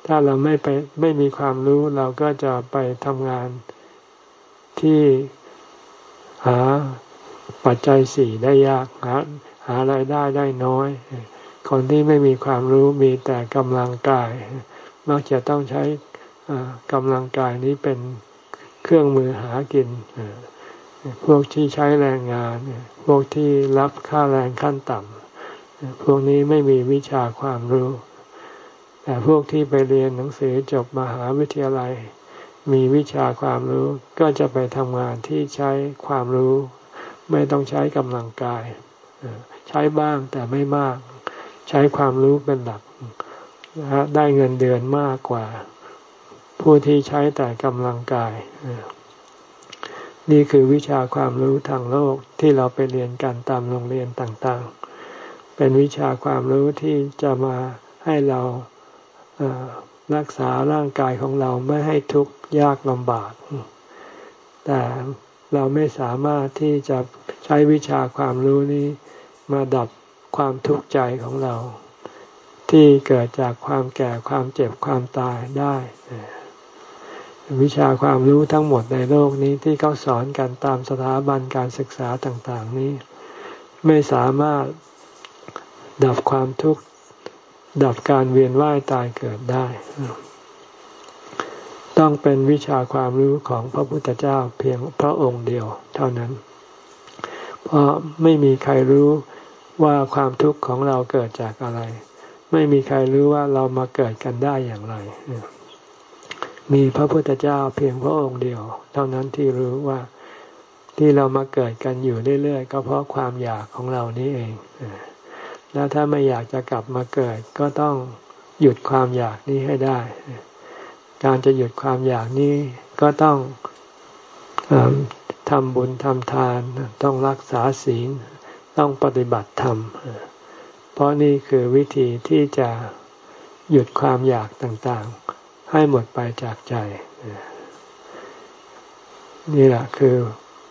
[SPEAKER 1] ถ้าเราไม่ไปไม่มีความรู้เราก็จะไปทำงานที่หาปัจจัยสี่ได้ยากหาหารายได้ได้น้อย คนที่ไม่มีความรู้มีแต่กำลังกาย มักจะต้องใช้ กำลังกายนี้เป็นเครื่องมือหากินพวกที่ใช้แรงงาน พวกที่รับค่าแรงขั้นต่ำพวกนี้ไม่มีวิชาความรู้ แต่พวกที่ไปเรียนหนังสือจบมหาวิทยาลัย มีวิชาความรู้ก็จะไปทำงานที่ใช้ความรู้ ไม่ต้องใช้กำลังกาย ใช้บ้างแต่ไม่มาก ใช้ความรู้เป็นหลักได้เงินเดือนมากกว่า ผู้ที่ใช้แต่กำลังกาย นี่คือวิชาความรู้ทางโลกที่เราไปเรียนกันตามโรงเรียนต่างๆ เป็นวิชาความรู้ที่จะมาให้เรารักษาร่างกายของเราไม่ให้ทุกข์ยากลำบาก แต่เราไม่สามารถที่จะใช้วิชาความรู้นี้มาดับความทุกข์ใจของเรา ที่เกิดจากความแก่ความเจ็บความตายได้ วิชาความรู้ทั้งหมดในโลกนี้ที่เขาสอนกันตามสถาบันการศึกษาต่าง ๆ นี้ ไม่สามารถดับความทุกข์ดับการเวียนว่ายตายเกิดได้ ต้องเป็นวิชาความรู้ของพระพุทธเจ้าเพียงพระองค์เดียวเท่านั้น เพราะไม่มีใครรู้ว่าความทุกข์ของเราเกิดจากอะไร ไม่มีใครรู้ว่าเรามาเกิดกันได้อย่างไร มีพระพุทธเจ้าเพียงพระองค์เดียว เท่านั้นที่รู้ว่าที่เรามาเกิดกันอยู่เรื่อยๆก็เพราะความอยากของเรานี้เอง แล้วถ้าไม่อยากจะกลับมาเกิดก็ต้องหยุดความอยากนี้ให้ได้ การจะหยุดความอยากนี้ก็ต้องทำบุญทำทาน ต้องรักษาศีล ต้องปฏิบัติธรรม เพราะนี่คือวิธีที่จะหยุดความอยากต่างๆ ให้หมดไปจากใจ นี่แหละคือ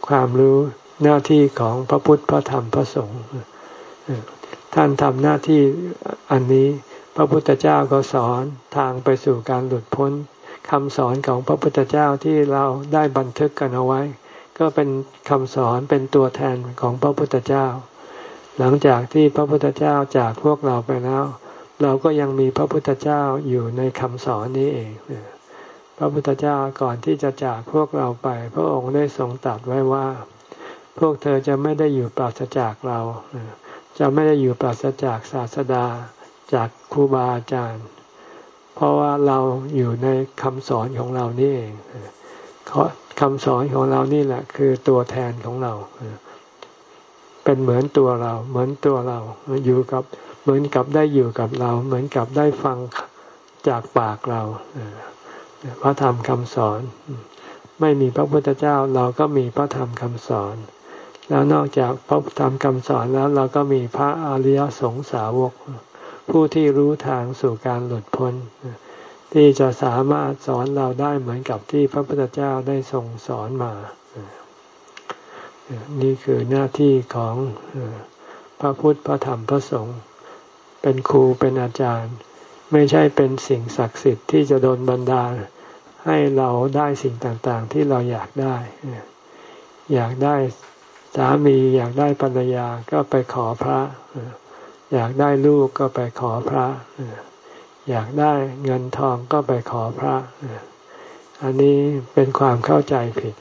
[SPEAKER 1] ความรู้หน้าที่ของพระพุทธพระธรรมพระสงฆ์ท่านทำหน้าที่อันนี้พระพุทธเจ้าก็สอนทางไปสู่การหลุดพ้นคำสอนของพระพุทธเจ้าที่เราได้บันทึกกันเอาไว้ ก็เป็นคำสอนเป็นตัวแทนของพระพุทธเจ้า หลังจากที่พระพุทธเจ้าจากพวกเราไปแล้ว เราก็ยังมีพระพุทธเจ้าอยู่ในคำสอนนี้เอง พระพุทธเจ้าก่อนที่จะจากพวกเราไป พระองค์ได้ทรงตรัสไว้ว่า พวกเธอจะไม่ได้อยู่ปราศจากเรา จะไม่ได้อยู่ปราศจากศาสดา จากครูบาอาจารย์ เพราะว่าเราอยู่ในคำสอนของเรานี่เองคำสอนของเรานี่แหละ คือตัวแทนของเรา เป็นเหมือนตัวเรา เหมือนตัวเราอยู่กับ เหมือนกับได้อยู่กับเรา เหมือนกับได้ฟังจากปากเราพระธรรมคำสอน ไม่มีพระพุทธเจ้าเราก็มีพระธรรมคำสอน แล้วนอกจากพระธรรมคำสอนแล้วเราก็มีพระอริยสงสาวก ผู้ที่รู้ทางสู่การหลุดพ้น ที่จะสามารถสอนเราได้เหมือนกับที่พระพุทธเจ้าได้ทรงสอนมา นี่คือหน้าที่ของพระพุทธพระธรรมพระสงฆ์ เป็นครูเป็นอาจารย์ ไม่ใช่เป็นสิ่งศักดิ์สิทธิ์ที่จะโดนบันดาลให้เราได้สิ่งต่างๆ ที่เราอยากได้ อยากได้สามีอยากได้ภรรยาก็ไปขอพระ อยากได้ลูกก็ไปขอพระ อยากได้เงินทองก็ไปขอพระ อันนี้เป็นความเข้าใจผิด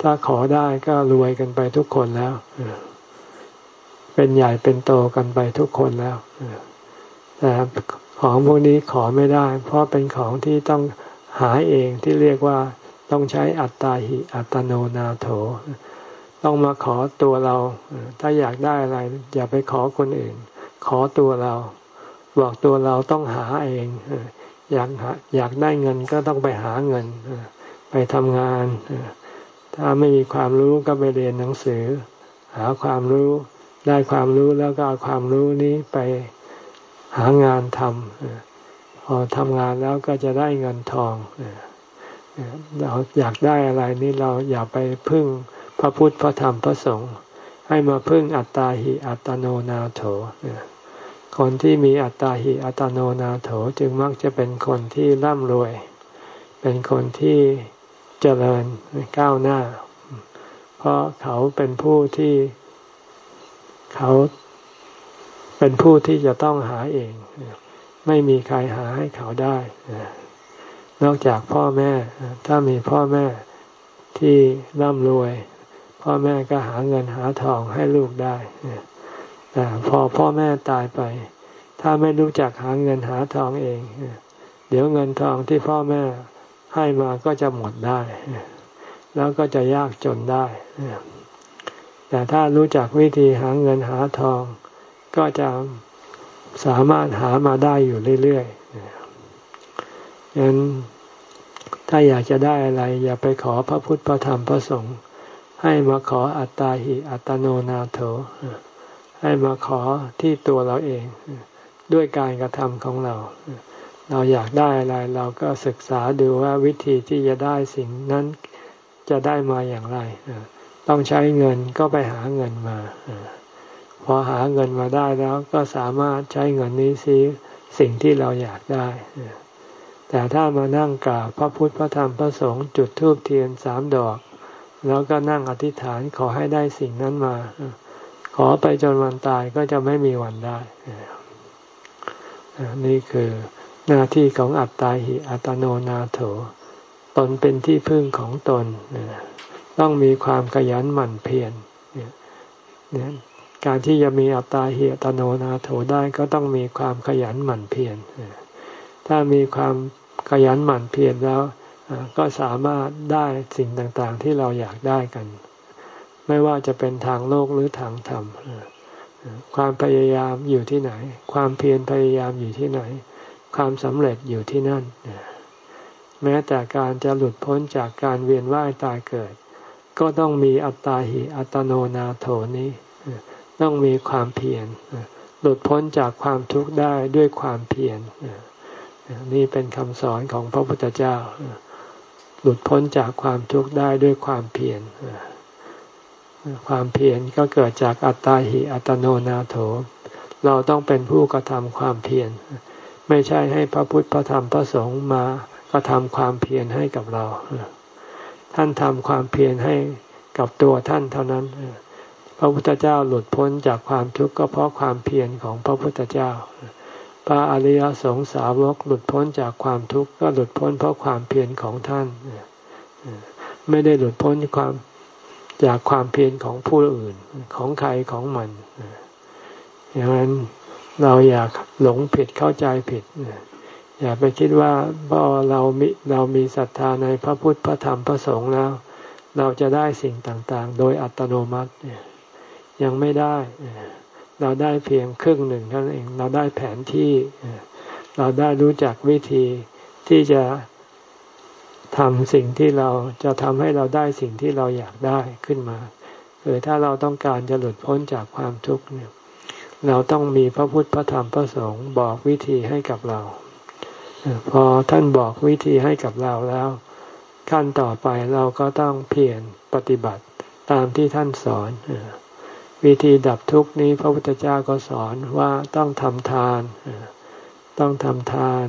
[SPEAKER 1] ถ้าขอได้ก็รวยกันไปทุกคนแล้ว เป็นใหญ่เป็นโตกันไปทุกคนแล้วแต่ของพวกนี้ขอไม่ได้ เพราะเป็นของที่ต้องหาเองที่เรียกว่าต้องใช้อัตตาหิอัตโนนาโถ ต้องมาขอตัวเรา ถ้าอยากได้อะไร อย่าไปขอคนอื่น ขอตัวเรา บอกตัวเราต้องหาเองอยากหาอยากได้เงินก็ต้องไปหาเงิน ไปทำงาน ถ้าไม่มีความรู้ก็ไปเรียนหนังสือ หาความรู้ ได้ความรู้แล้วก็เอาความรู้นี้ไปหางานทำพอทำงานแล้วก็จะได้เงินทองเราอยากได้อะไรนี่เราอย่าไปพึ่งพระพุทธพระธรรมพระสงฆ์ให้มาพึ่งอัตตาหิอัตโนนาโถคนที่มีอัตตาหิอัตโนนาโถจึงมักจะเป็นคนที่ร่ำรวย เป็นคนที่เจริญก้าวหน้า เพราะเขาเป็นผู้ที่ เขาเป็นผู้ที่จะต้องหาเอง ไม่มีใครหาให้เขาได้ นอกจากพ่อแม่ ถ้ามีพ่อแม่ที่ร่ำรวย พ่อแม่ก็หาเงินหาทองให้ลูกได้ แต่พอพ่อแม่ตายไป ถ้าไม่รู้จักหาเงินหาทองเอง เดี๋ยวเงินทองที่พ่อแม่ให้มาก็จะหมดได้ แล้วก็จะยากจนได้ แต่ถ้ารู้จักวิธีหาเงินหาทอง ก็จะสามารถหามาได้อยู่เรื่อยๆยันถ้าอยากจะได้อะไร อย่าไปขอพระพุทธพระธรรมพระสงฆ์ให้มาขออัตตาหิอัตโนนาโถ ให้มาขอที่ตัวเราเอง ด้วยการกระทำของเรา เราอยากได้อะไรเราก็ศึกษาดูว่าวิธีที่จะได้สิ่งนั้นจะได้มาอย่างไร ต้องใช้เงินก็ไปหาเงินมา พอหาเงินมาได้แล้วก็สามารถใช้เงินนี้ซื้อสิ่งที่เราอยากได้ แต่ถ้ามานั่งกราบพระพุทธพระธรรมพระสงฆ์จุดธูปเทียนสามดอก แล้วก็นั่งอธิษฐานขอให้ได้สิ่งนั้นมา ขอไปจนวันตายก็จะไม่มีวันได้ นี่คือหน้าที่ของอัตตาหิอัตโนนาโถ ตนเป็นที่พึ่งของตน ต้องมีความขยันหมั่นเพียรเนี่ยการที่จะมีอัตตาเหิอัตโนนาโถได้ก็ต้องมีความขยันหมั่นเพียรถ้ามีความขยันหมั่นเพียรแล้วก็สามารถได้สิ่งต่างๆ ที่เราอยากได้กัน ไม่ว่าจะเป็นทางโลกหรือทางธรรมความพยายามอยู่ที่ไหน ความเพียรพยายามอยู่ที่ไหน ความสำเร็จอยู่ที่นั่น แม้แต่การจะหลุดพ้นจากการเวียนว่ายตายเกิด ก็ต้องมีอัตตาหิอัตโนนาโถนี้ ต้องมีความเพียรหลุดพ้นจากความทุกข์ได้ด้วยความเพียรนี่เป็นคำสอนของพระพุทธเจ้า หลุดพ้นจากความทุกข์ได้ด้วยความเพียรความเพียรก็เกิดจากอัตตาหิอัตโนนาโถ เราต้องเป็นผู้กระทำความเพียรไม่ใช่ให้พระพุทธพระธรรมพระสงฆ์มาก็ทำความเพียรให้กับเรา ท่านทำความเพียรให้กับตัวท่านเท่านั้น พระพุทธเจ้าหลุดพ้นจากความทุกข์ก็เพราะความเพียรของพระพุทธเจ้า พระอริยสงสาวกหลุดพ้นจากความทุกข์ก็หลุดพ้นเพราะความเพียรของท่าน ไม่ได้หลุดพ้นความจากความเพียรของผู้อื่นของใครของมันอย่างนั้นเราอยากหลงผิดเข้าใจผิด อย่าไปคิดว่าพอเรามีเรามีศรัทธาในพระพุทธพระธรรมพระสงฆ์แล้ว เราจะได้สิ่งต่างๆ โดยอัตโนมัติยังไม่ได้ เราได้เพียงครึ่งหนึ่งเท่านั้นเองเราได้แผนที่เราได้รู้จักวิธีที่จะทำสิ่งที่เราจะทำให้เราได้สิ่งที่เราอยากได้ขึ้นมาคือถ้าเราต้องการจะหลุดพ้นจากความทุกข์เนี่ย เราต้องมีพระพุทธพระธรรมพระสงฆ์บอกวิธีให้กับเรา พอท่านบอกวิธีให้กับเราแล้ว ขั้นต่อไปเราก็ต้องเพียรปฏิบัติตามที่ท่านสอน วิธีดับทุกข์นี้พระพุทธเจ้าก็สอนว่าต้องทำทาน ต้องทำทาน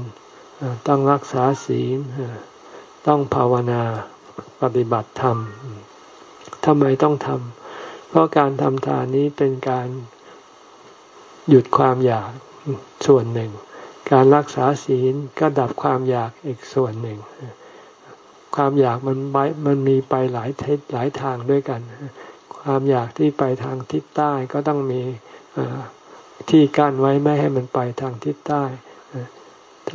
[SPEAKER 1] ต้องรักษาศีล ต้องภาวนาปฏิบัติธรรมทำไมต้องทำเพราะการทำทานนี้เป็นการหยุดความอยากส่วนหนึ่ง การรักษาศีลก็ดับความอยากอีกส่วนหนึ่ง ความอยากมันไปมันมีไปหลายทิศหลายทางด้วยกัน ความอยากที่ไปทางทิศใต้ก็ต้องมีที่กั้นไว้ไม่ให้มันไปทางทิศใต้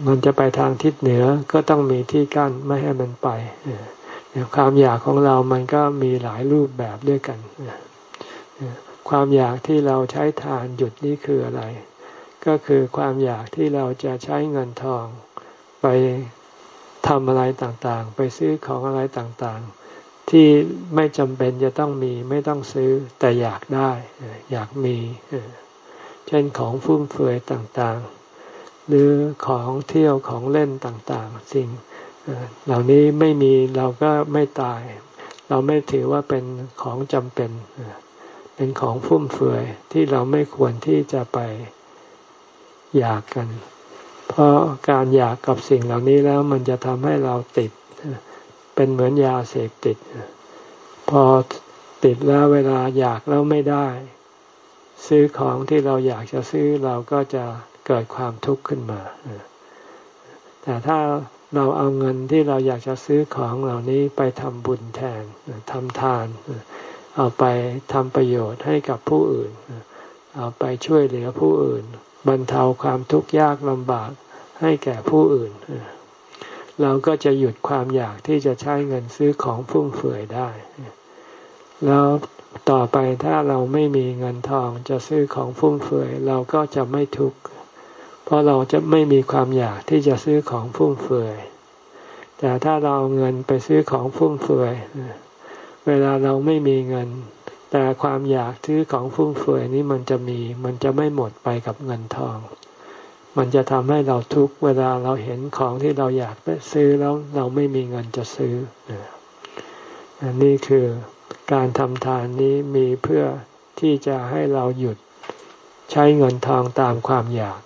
[SPEAKER 1] มันจะไปทางทิศเหนือก็ต้องมีที่กั้นไม่ให้มันไปความอยากของเรามันก็มีหลายรูปแบบด้วยกัน ความอยากที่เราใช้ทานหยุดนี้คืออะไร ก็คือความอยากที่เราจะใช้เงินทอง ไปทำอะไรต่างๆ ไปซื้อของอะไรต่างๆ ที่ไม่จำเป็นจะต้องมีไม่ต้องซื้อแต่อยากได้ อยากมี เช่นของฟุ่มเฟือยต่างๆ หรือของเที่ยวของเล่นต่างๆ สิ่งเหล่านี้ไม่มีเราก็ไม่ตาย เราไม่ถือว่าเป็นของจำเป็น เป็นของฟุ่มเฟือยที่เราไม่ควรที่จะไป อยากกัน เพราะการอยากกับสิ่งเหล่านี้แล้วมันจะทำให้เราติด เป็นเหมือนยาเสพติด พอติดแล้วเวลาอยากแล้วไม่ได้ ซื้อของที่เราอยากจะซื้อเราก็จะเกิดความทุกข์ขึ้นมา แต่ถ้าเราเอาเงินที่เราอยากจะซื้อของเหล่านี้ไปทำบุญแทนทำทาน เอาไปทำประโยชน์ให้กับผู้อื่น เอาไปช่วยเหลือผู้อื่น บรรเทาความทุกข์ยากลำบากให้แก่ผู้อื่น เราก็จะหยุดความอยากที่จะใช้เงินซื้อของฟุ่มเฟือยได้ แล้วต่อไปถ้าเราไม่มีเงินทองจะซื้อของฟุ่มเฟือยเราก็จะไม่ทุกข์เพราะเราจะไม่มีความอยากที่จะซื้อของฟุ่มเฟือย แต่ถ้าเราเอาเงินไปซื้อของฟุ่มเฟือย เวลาเราไม่มีเงิน แต่ความอยากซื้อของฟุ่มเฟือยนี้มันจะมี มันจะไม่หมดไปกับเงินทอง มันจะทำให้เราทุกเวลาเราเห็นของที่เราอยากไปซื้อแล้วเราไม่มีเงินจะซื้ออันนี้คือการทำทานนี้มีเพื่อที่จะให้เราหยุดใช้เงินทองตามความอยาก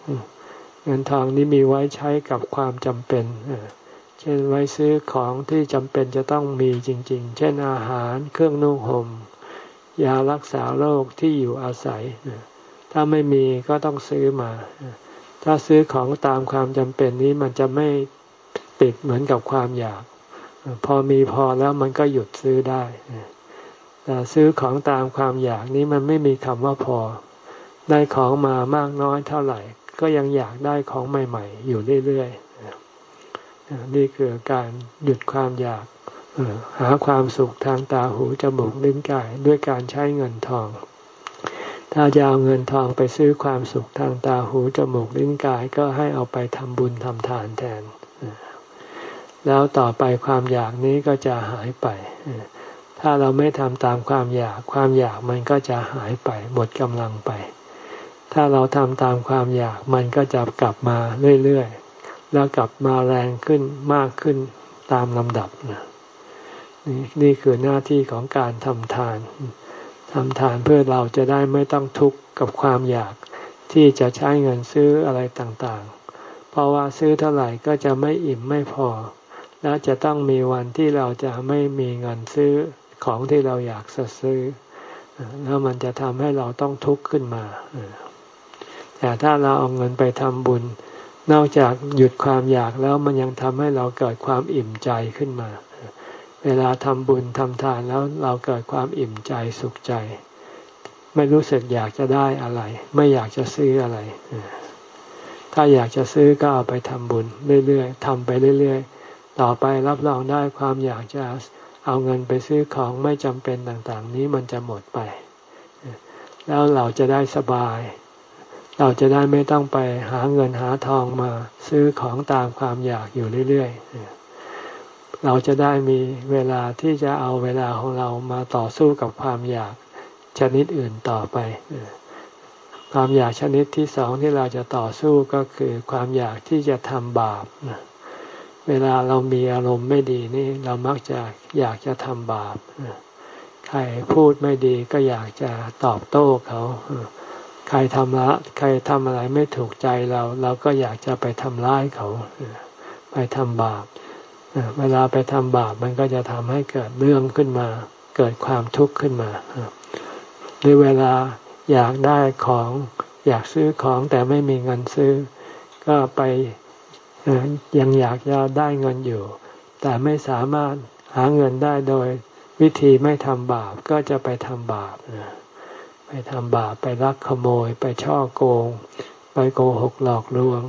[SPEAKER 1] เงินทองนี้มีไว้ใช้กับความจำเป็นเช่นไว้ซื้อของที่จำเป็นจะต้องมีจริง ๆ เช่นอาหารเครื่องนุ่งหม่ม ยารักษาโรคที่อยู่อาศัย ถ้าไม่มีก็ต้องซื้อมา ถ้าซื้อของตามความจำเป็นนี้มันจะไม่ติดเหมือนกับความอยาก พอมีพอแล้วมันก็หยุดซื้อได้แต่ซื้อของตามความอยากนี้มันไม่มีคำว่าพอ ได้ของมามากน้อยเท่าไหร่ ก็ยังอยากได้ของใหม่ ๆ อยู่เรื่อยๆนี่คือการหยุดความอยาก หาความสุขทางตาหูจมูกลิ้นกายด้วยการใช้เงินทอง ถ้าจะเอาเงินทองไปซื้อความสุขทางตาหูจมูกลิ้นกายก็ให้เอาไปทำบุญทำทานแทน แล้วต่อไปความอยากนี้ก็จะหายไป ถ้าเราไม่ทำตามความอยาก ความอยากมันก็จะหายไปหมดกำลังไป ถ้าเราทำตามความอยากมันก็จะกลับมาเรื่อยๆ แล้วกลับมาแรงขึ้นมากขึ้นตามลำดับนะ นี่นี่คือหน้าที่ของการทำทานทำทานเพื่อเราจะได้ไม่ต้องทุกข์กับความอยากที่จะใช้เงินซื้ออะไรต่างๆ เพราะว่าซื้อเท่าไหร่ก็จะไม่อิ่มไม่พอ แล้วจะต้องมีวันที่เราจะไม่มีเงินซื้อของที่เราอยากจะซื้อ แล้วมันจะทำให้เราต้องทุกข์ขึ้นมา แต่ถ้าเราเอาเงินไปทำบุญ นอกจากหยุดความอยากแล้วมันยังทำให้เราเกิดความอิ่มใจขึ้นมา เวลาทำบุญทำทานแล้วเราเกิดความอิ่มใจสุขใจ ไม่รู้สึกอยากจะได้อะไร ไม่อยากจะซื้ออะไร ถ้าอยากจะซื้อก็เอาไปทำบุญเรื่อยๆทำไปเรื่อยๆ ต่อไปรับรองได้ความอยากจะเอาเงินไปซื้อของไม่จำเป็นต่างๆ นี้มันจะหมดไป แล้วเราจะได้สบาย เราจะได้ไม่ต้องไปหาเงินหาทองมาซื้อของตามความอยากอยู่เรื่อยๆ เราจะได้มีเวลาที่จะเอาเวลาของเรามาต่อสู้กับความอยากชนิดอื่นต่อไป ความอยากชนิดที่สองที่เราจะต่อสู้ก็คือความอยากที่จะทำบาป เวลาเรามีอารมณ์ไม่ดีนี่เรามักจะอยากจะทำบาป ใครพูดไม่ดีก็อยากจะตอบโต้เขา ใครทำละใครทำอะไรไม่ถูกใจเรา เราก็อยากจะไปทำร้ายเขา ไปทำบาป เวลาไปทำบาปมันก็จะทำให้เกิดเรื่องขึ้นมา เกิดความทุกข์ขึ้นมาหรือเวลาอยากได้ของอยากซื้อของแต่ไม่มีเงินซื้อ ก็ไปยังอยากจะได้เงินอยู่ แต่ไม่สามารถหาเงินได้โดยวิธีไม่ทำบาปก็จะไปทำบาปนะไปทำบาปไปรักขโมย ไปช่อโกง ไปโกหกหลอกลวง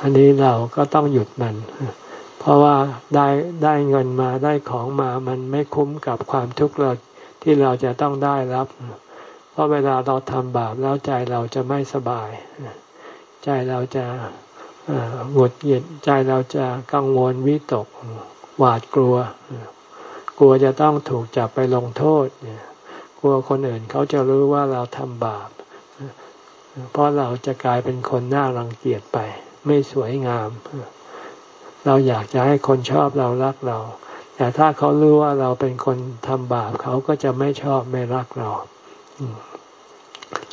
[SPEAKER 1] อันนี้เราก็ต้องหยุดมัน เพราะว่าได้ได้เงินมาได้ของมามันไม่คุ้มกับความทุกข์เราที่เราจะต้องได้รับ เพราะเวลาเราทำบาปแล้วใจเราจะไม่สบาย ใจเราจะหงุดหงิดใจเราจะกังวลวิตกหวาดกลัว กลัวจะต้องถูกจับไปลงโทษกลัวคนอื่นเขาจะรู้ว่าเราทำบาป เพราะเราจะกลายเป็นคนน่ารังเกียจไป ไม่สวยงาม เราอยากจะให้คนชอบเรารักเรา แต่ถ้าเขารู้ว่าเราเป็นคนทำบาปเขาก็จะไม่ชอบไม่รักเรา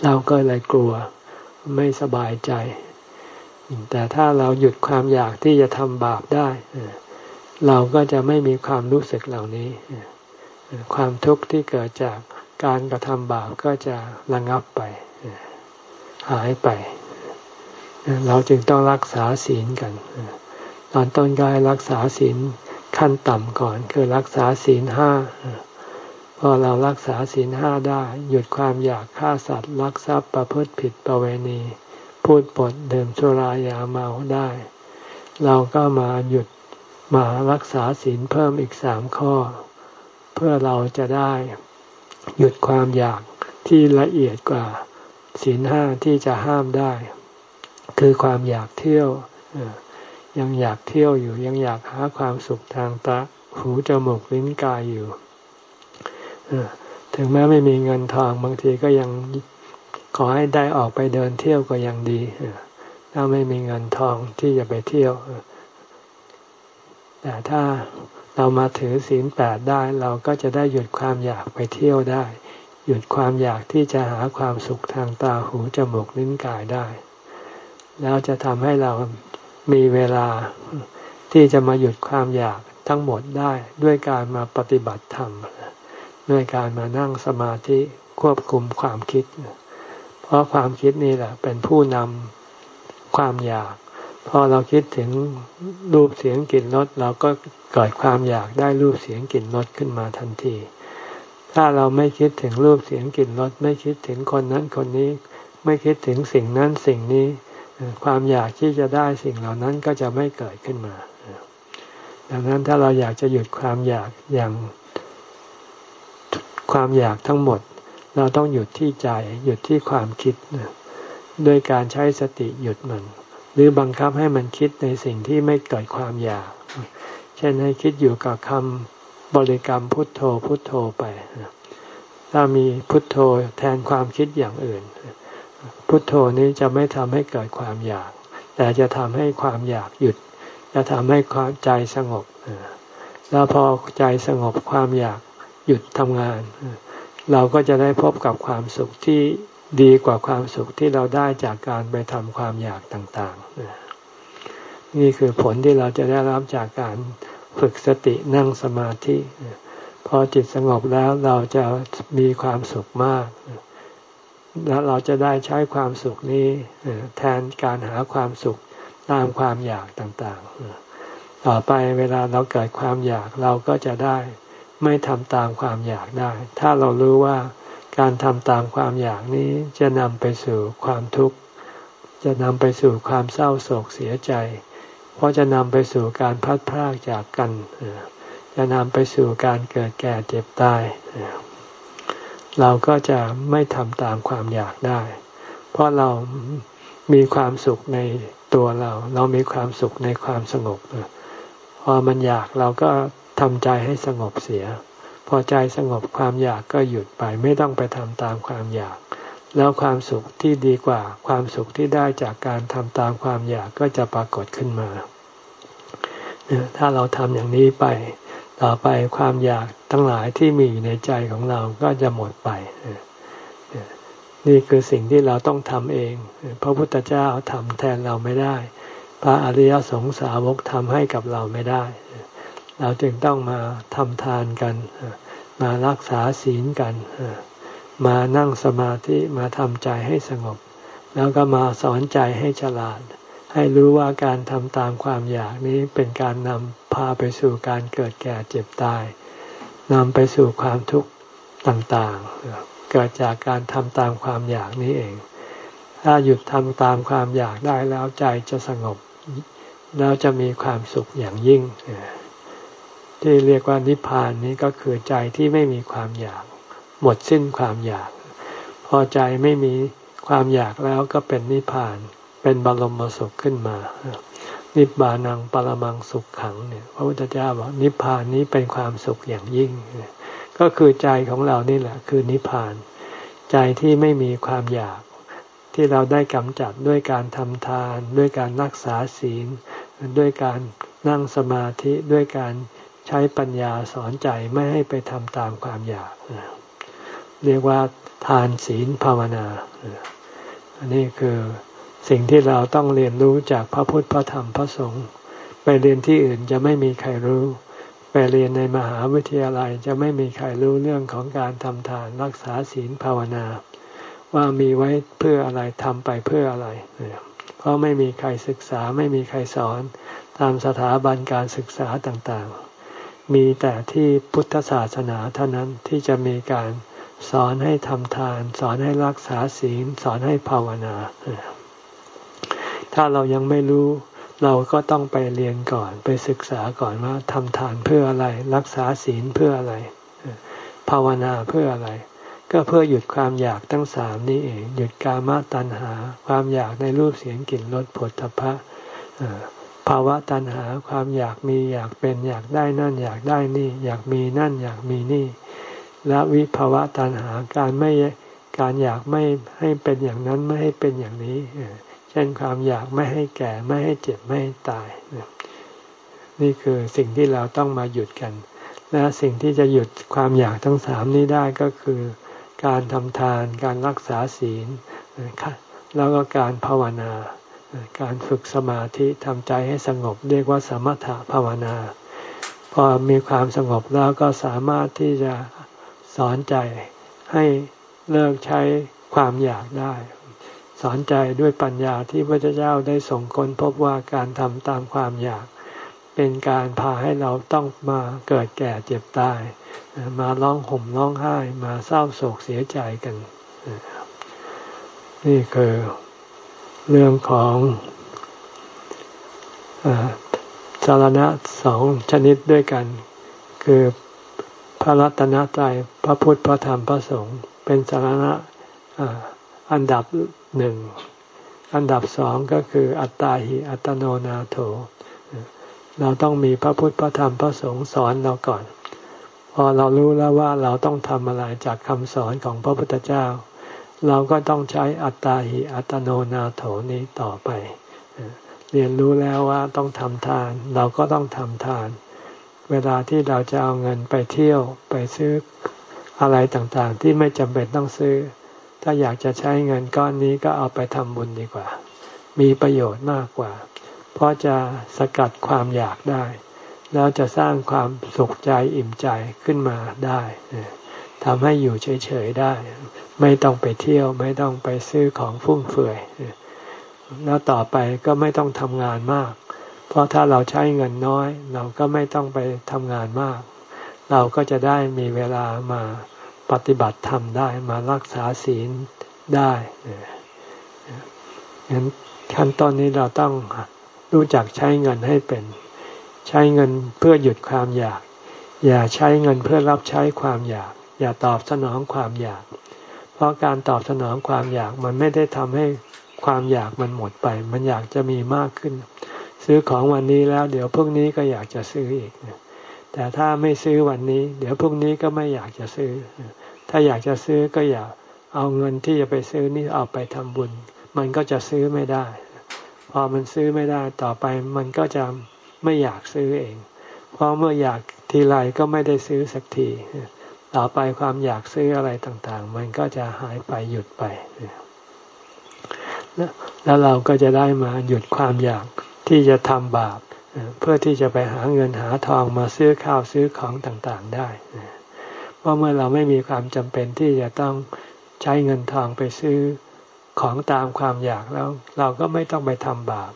[SPEAKER 1] เราก็เลยกลัวไม่สบายใจ แต่ถ้าเราหยุดความอยากที่จะทำบาปได้ เราก็จะไม่มีความรู้สึกเหล่านี้ ความทุกข์ที่เกิดจากการกระทำบาปก็จะระงับไปหายไป เราจึงต้องรักษาศีลกัน ตอนต้นก็ให้รักษาศีลขั้นต่ำก่อน คือรักษาศีลห้าพอเรารักษาศีลห้าได้ หยุดความอยากฆ่าสัตว์ลักทรัพย์ประพฤติผิดประเวณี พูดปดเดื่มสุรายาเมาได้ เราก็มาหยุดมารักษาศีลเพิ่มอีกสามข้อ เพื่อเราจะได้ หยุดความอยากที่ละเอียดกว่าศีลห้าที่จะห้ามได้ คือความอยากเที่ยว ยังอยากเที่ยวอยู่ ยังอยากหาความสุขทางตาหูจมูกลิ้นกายอยู่ถึงแม้ไม่มีเงินทองบางทีก็ยังขอให้ได้ออกไปเดินเที่ยวก็ยังดีถ้าไม่มีเงินทองที่จะไปเที่ยวแต่ถ้าเรามาถือศีลแปดได้เราก็จะได้หยุดความอยากไปเที่ยวได้ หยุดความอยากที่จะหาความสุขทางตาหูจมูกลิ้นกายได้ แล้วจะทำให้เรา มีเวลาที่จะมาหยุดความอยากทั้งหมดได้ด้วยการมาปฏิบัติธรรม ด้วยการมานั่งสมาธิควบคุมความคิด เพราะความคิดนี่แหละเป็นผู้นำความอยาก พอเราคิดถึงรูปเสียงกลิ่นรสเราก็เกิดความอยากได้รูปเสียงกลิ่นรสขึ้นมาทันที ถ้าเราไม่คิดถึงรูปเสียงกลิ่นรสไม่คิดถึงคนนั้นคนนี้ ไม่คิดถึงสิ่งนั้นสิ่งนี้ ความอยากที่จะได้สิ่งเหล่านั้นก็จะไม่เกิดขึ้นมา ดังนั้นถ้าเราอยากจะหยุดความอยากอย่างความอยากทั้งหมด เราต้องหยุดที่ใจ หยุดที่ความคิดด้วยการใช้สติหยุดมัน หรือบังคับให้มันคิดในสิ่งที่ไม่เกิดความอยาก เช่นให้คิดอยู่กับคำบริกรรมพุทโธพุทโธไป ถ้ามีพุทโธแทนความคิดอย่างอื่น พุทโธนี้จะไม่ทำให้เกิดความอยาก แต่จะทำให้ความอยากหยุด จะทำให้ความใจสงบแล้วพอใจสงบความอยากหยุดทำงาน เราก็จะได้พบกับความสุขที่ดีกว่าความสุขที่เราได้จากการไปทำความอยากต่างๆ นี่คือผลที่เราจะได้รับจากการฝึกสตินั่งสมาธิพอจิตสงบแล้วเราจะมีความสุขมาก แล้วเราจะได้ใช้ความสุขนี้แทนการหาความสุขตามความอยากต่างๆ ต่อไปเวลาเราเกิดความอยากเราก็จะได้ไม่ทำตามความอยากได้ ถ้าเรารู้ว่าการทำตามความอยากนี้จะนำไปสู่ความทุกข์ จะนำไปสู่ความเศร้าโศกเสียใจ เพราะจะนำไปสู่การพัดพรากจากกัน จะนำไปสู่การเกิดแก่เจ็บตาย เราก็จะไม่ทำตามความอยากได้ เพราะเรามีความสุขในตัวเรา เรามีความสุขในความสงบ พอมันอยากเราก็ทำใจให้สงบเสีย พอใจสงบความอยากก็หยุดไป ไม่ต้องไปทำตามความอยาก แล้วความสุขที่ดีกว่า ความสุขที่ได้จากการทำตามความอยากก็จะปรากฏขึ้นมา ถ้าเราทำอย่างนี้ไป ต่อไปความอยากทั้งหลายที่มีอยู่ในใจของเราก็จะหมดไป นี่คือสิ่งที่เราต้องทำเอง พระพุทธเจ้าทำแทนเราไม่ได้ พระอริยสงสาวกทำให้กับเราไม่ได้ เราจึงต้องมาทำทานกัน มารักษาศีลกัน มานั่งสมาธิมาทำใจให้สงบ แล้วก็มาสอนใจให้ฉลาด ให้รู้ว่าการทำตามความอยากนี้เป็นการนำพาไปสู่การเกิดแก่เจ็บตายนำไปสู่ความทุกข์ต่างๆ เกิดจากการทำตามความอยากนี้เอง ถ้าหยุดทำตามความอยากได้แล้วใจจะสงบ แล้วจะมีความสุขอย่างยิ่ง ที่เรียกว่านิพพานนี้ก็คือใจที่ไม่มีความอยาก หมดสิ้นความอยาก พอใจไม่มีความอยากแล้วก็เป็นนิพพาน เป็นบรมสุขขึ้นมา นิบานังปรมังสุขขังเนี่ยพระพุทธเจ้าบอกนิพพานนี้เป็นความสุขอย่างยิ่ง ก็คือใจของเรานี่แหละ คือนิพพาน ใจที่ไม่มีความอยาก ที่เราได้กำจัดด้วยการทำทาน ด้วยการรักษาศีล ด้วยการนั่งสมาธิด้วยการใช้ปัญญาสอนใจไม่ให้ไปทำตามความอยากเรียกว่าทานศีลภาวนา อันนี้คือ สิ่งที่เราต้องเรียนรู้จากพระพุทธพระธรรมพระสงฆ์ไปเรียนที่อื่นจะไม่มีใครรู้ ไปเรียนในมหาวิทยาลัยจะไม่มีใครรู้เรื่องของการทำทานรักษาศีลภาวนา ว่ามีไว้เพื่ออะไรทำไปเพื่ออะไร เพราะไม่มีใครศึกษาไม่มีใครสอนตามสถาบันการศึกษาต่างๆ มีแต่ที่พุทธศาสนาเท่านั้นที่จะมีการสอนให้ทำทาน สอนให้รักษาศีล สอนให้ภาวนา ถ้าเรายังไม่รู้ เราก็ต้องไปเรียนก่อน ไปศึกษาก่อนว่าทำทานเพื่ออะไร รักษาศีลเพื่ออะไร ภาวนาเพื่ออะไร ก็เพื่อหยุดความอยากทั้งสามนี้เองหยุดกามตัณหา ความอยากในรูปเสียงกลิ่นรสผลทพะภาวะตัณหาความอยากมีอยากเป็นอยากได้นั่นอยากได้นี่ อยากมีนั่นอยากมีนี่ และวิภาวะตัณหาการไม่การอยากไม่ให้เป็นอย่างนั้นไม่ให้เป็นอย่างนี้ เช่นความอยากไม่ให้แก่ไม่ให้เจ็บไม่ให้ตาย นี่คือสิ่งที่เราต้องมาหยุดกัน และสิ่งที่จะหยุดความอยากทั้งสามนี้ได้ก็คือ การทำทาน การรักษาศีลแล้วก็การภาวนา การฝึกสมาธิทำใจให้สงบเรียกว่าสมถะภาวนา พอมีความสงบแล้วก็สามารถที่จะสอนใจให้เลิกใช้ความอยากได้ สอนใจด้วยปัญญาที่พระเจ้าได้ส่งคนพบว่าการทำตามความอยาก เป็นการพาให้เราต้องมาเกิดแก่เจ็บตาย มาร้องห่มร้องไห้มาเศร้าโศกเสียใจกัน นี่คือเรื่องของสารณะสองชนิดด้วยกัน คือพระรัตนตรัยพระพุทธพระธรรมพระสงฆ์เป็นสาระอันดับ หนึ่งอันดับสองก็คืออัตตาหิอัตโนนาโถ เราต้องมีพระพุทธพระธรรมพระสงฆ์สอนเราก่อน พอเรารู้แล้วว่าเราต้องทำอะไรจากคำสอนของพระพุทธเจ้า เราก็ต้องใช้อัตตาหิอัตโนนาโถนี้ต่อไป เรียนรู้แล้วว่าต้องทำทาน เราก็ต้องทำทาน เวลาที่เราจะเอาเงินไปเที่ยวไปซื้ออะไรต่างๆ ที่ไม่จำเป็นต้องซื้อ ถ้าอยากจะใช้เงินก้อนนี้ก็เอาไปทำบุญดีกว่า มีประโยชน์มากกว่า เพราะจะสกัดความอยากได้ แล้วจะสร้างความสุขใจอิ่มใจขึ้นมาได้ทำให้อยู่เฉยๆได้ ไม่ต้องไปเที่ยวไม่ต้องไปซื้อของฟุ่มเฟือยแล้วต่อไปก็ไม่ต้องทำงานมาก เพราะถ้าเราใช้เงินน้อย เราก็ไม่ต้องไปทำงานมาก เราก็จะได้มีเวลามา ปฏิบัติธรรมได้มารักษาศีลได้งั้นขั้นตอนนี้เราต้องรู้จักใช้เงินให้เป็น ใช้เงินเพื่อหยุดความอยาก อย่าใช้เงินเพื่อรับใช้ความอยาก อย่าตอบสนองความอยาก เพราะการตอบสนองความอยากมันไม่ได้ทำให้ความอยากมันหมดไป มันอยากจะมีมากขึ้น ซื้อของวันนี้แล้ว เดี๋ยวพรุ่งนี้ก็อยากจะซื้ออีกแต่ถ้าไม่ซื้อวันนี้ เดี๋ยวพรุ่งนี้ก็ไม่อยากจะซื้อ ถ้าอยากจะซื้อก็อย่าเอาเงินที่จะไปซื้อนี่เอาไปทำบุญ มันก็จะซื้อไม่ได้ พอมันซื้อไม่ได้ต่อไปมันก็จะไม่อยากซื้อเอง เพราะเมื่ออยากทีไรก็ไม่ได้ซื้อสักที ต่อไปความอยากซื้ออะไรต่างๆ มันก็จะหายไปหยุดไป แล้วเราก็จะได้มาหยุดความอยากที่จะทำบาป เพื่อที่จะไปหาเงินหาทองมาซื้อข้าวซื้อของต่างๆได้ เพราะเมื่อเราไม่มีความจำเป็นที่จะต้องใช้เงินทองไปซื้อของตามความอยากแล้ว เราก็ไม่ต้องไปทำบาป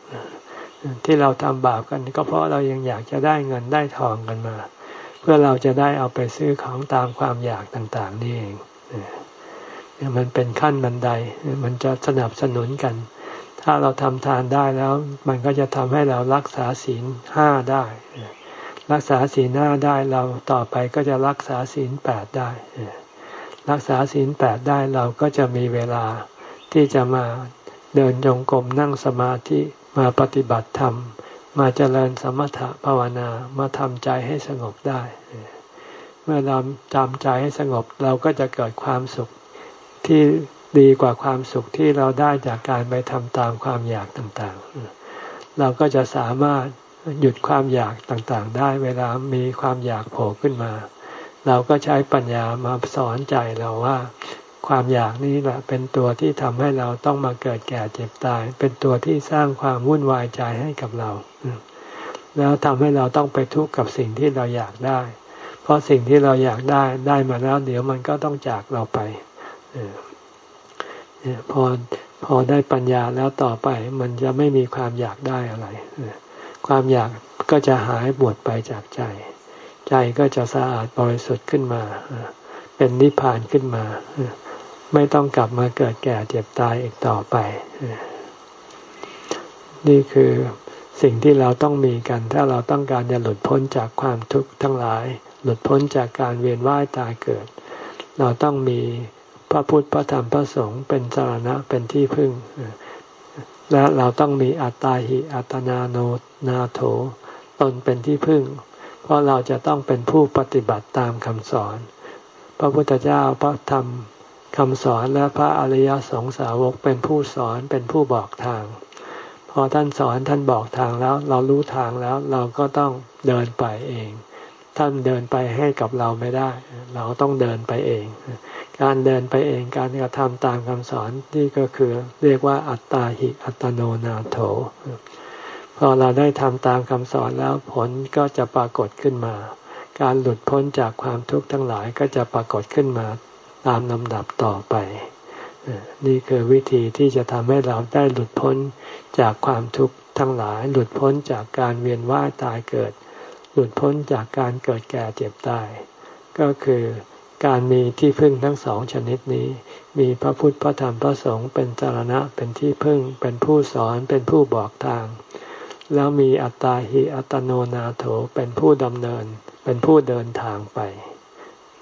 [SPEAKER 1] ที่เราทำบาปกัน ก็เพราะเรายังอยากจะได้เงินได้ทองกันมา เพื่อเราจะได้เอาไปซื้อของตามความอยากต่าง ๆ นี่เองนี่มันเป็นขั้นบันได มันจะสนับสนุนกัน ถ้าเราทำทานได้แล้ว มันก็จะทำให้เรารักษาศีลห้าได้ รักษาศีลห้าได้เราต่อไปก็จะรักษาศีลแปดได้ รักษาศีลแปดได้เราก็จะมีเวลาที่จะมาเดินจงกรมนั่งสมาธิมาปฏิบัติธรรม มาเจริญสมถะภาวนามาทำใจให้สงบได้ เมื่อเราจำใจให้สงบเราก็จะเกิดความสุขที่ดีกว่าความสุขที่เราได้จากการไปทำตามความอยากต่างๆ เราก็จะสามารถ หยุดความอยากต่างๆ ได้เวลามีความอยากโผล่ขึ้นมา เราก็ใช้ปัญญามาสอนใจเราว่า ความอยากนี้แหละเป็นตัวที่ทำให้เราต้องมาเกิดแก่เจ็บตาย เป็นตัวที่สร้างความวุ่นวายใจให้กับเรา แล้วทำให้เราต้องไปทุกข์กับสิ่งที่เราอยากได้ เพราะสิ่งที่เราอยากได้ได้มาแล้ว เดี๋ยวมันก็ต้องจากเราไปพอพอได้ปัญญาแล้วต่อไปมันจะไม่มีความอยากได้อะไร ความอยากก็จะหายบวดไปจากใจ ใจก็จะสะอาดบริสุทธิ์ขึ้นมา เป็นนิพพานขึ้นมา ไม่ต้องกลับมาเกิดแก่เจ็บตายอีกต่อไป นี่คือสิ่งที่เราต้องมีกัน ถ้าเราต้องการจะหลุดพ้นจากความทุกข์ทั้งหลาย หลุดพ้นจากการเวียนว่ายตายเกิด เราต้องมีพระพุทธพระธรรมพระสงฆ์เป็นสารณะเป็นที่พึ่ง และเราต้องมีอัตตาหิอัตนาโนนาโถตนเป็นที่พึ่ง เพราะเราจะต้องเป็นผู้ปฏิบัติตามคำสอน พระพุทธเจ้าพระธรรมคำสอนและพระอริยสงสาวกเป็นผู้สอนเป็นผู้บอกทาง พอท่านสอนท่านบอกทางแล้ว เรารู้ทางแล้วเราก็ต้องเดินไปเอง ท่านเดินไปให้กับเราไม่ได้ เราต้องเดินไปเอง การเดินไปเองการกระทำตามคำสอนนี่ก็คือเรียกว่าอัตตาหิอัตโนนาโถ พอเราได้ทำตามคำสอนแล้วผลก็จะปรากฏขึ้นมา การหลุดพ้นจากความทุกข์ทั้งหลายก็จะปรากฏขึ้นมาตามลำดับต่อไป นี่คือวิธีที่จะทำให้เราได้หลุดพ้นจากความทุกข์ทั้งหลาย หลุดพ้นจากการเวียนว่ายตายเกิด หลุดพ้นจากการเกิดแก่เจ็บตาย ก็คือ การมีที่พึ่งทั้งสองชนิดนี้ มีพระพุทธพระธรรมพระสงฆ์เป็นจารณะเป็นที่พึ่ง เป็นผู้สอนเป็นผู้บอกทาง แล้วมีอัตตาหิอัตโนนาโถเป็นผู้ดำเนิน เป็นผู้เดินทางไป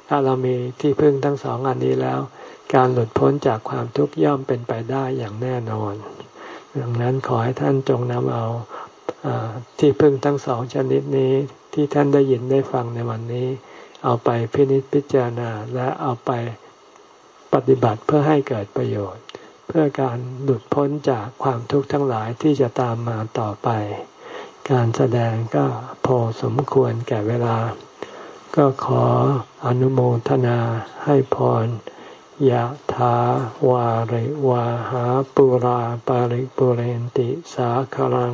[SPEAKER 1] ถ้าเรามีที่พึ่งทั้งสองอันนี้แล้ว การหลุดพ้นจากความทุกข์ย่อมเป็นไปได้อย่างแน่นอนดังนั้นขอให้ท่านจงนำเอาที่พึ่งทั้งสองชนิดนี้ที่ท่านได้ยินได้ฟังในวันนี้ เอาไปพินิจพิจารณาและเอาไปปฏิบัติเพื่อให้เกิดประโยชน์ เพื่อการหลุดพ้นจากความทุกข์ทั้งหลายที่จะตามมาต่อไป การแสดงก็พอสมควรแก่เวลา ก็ขออนุโมทนาให้พรยะถาวาริวาหาปุราปาริปุเรนติสาคลัง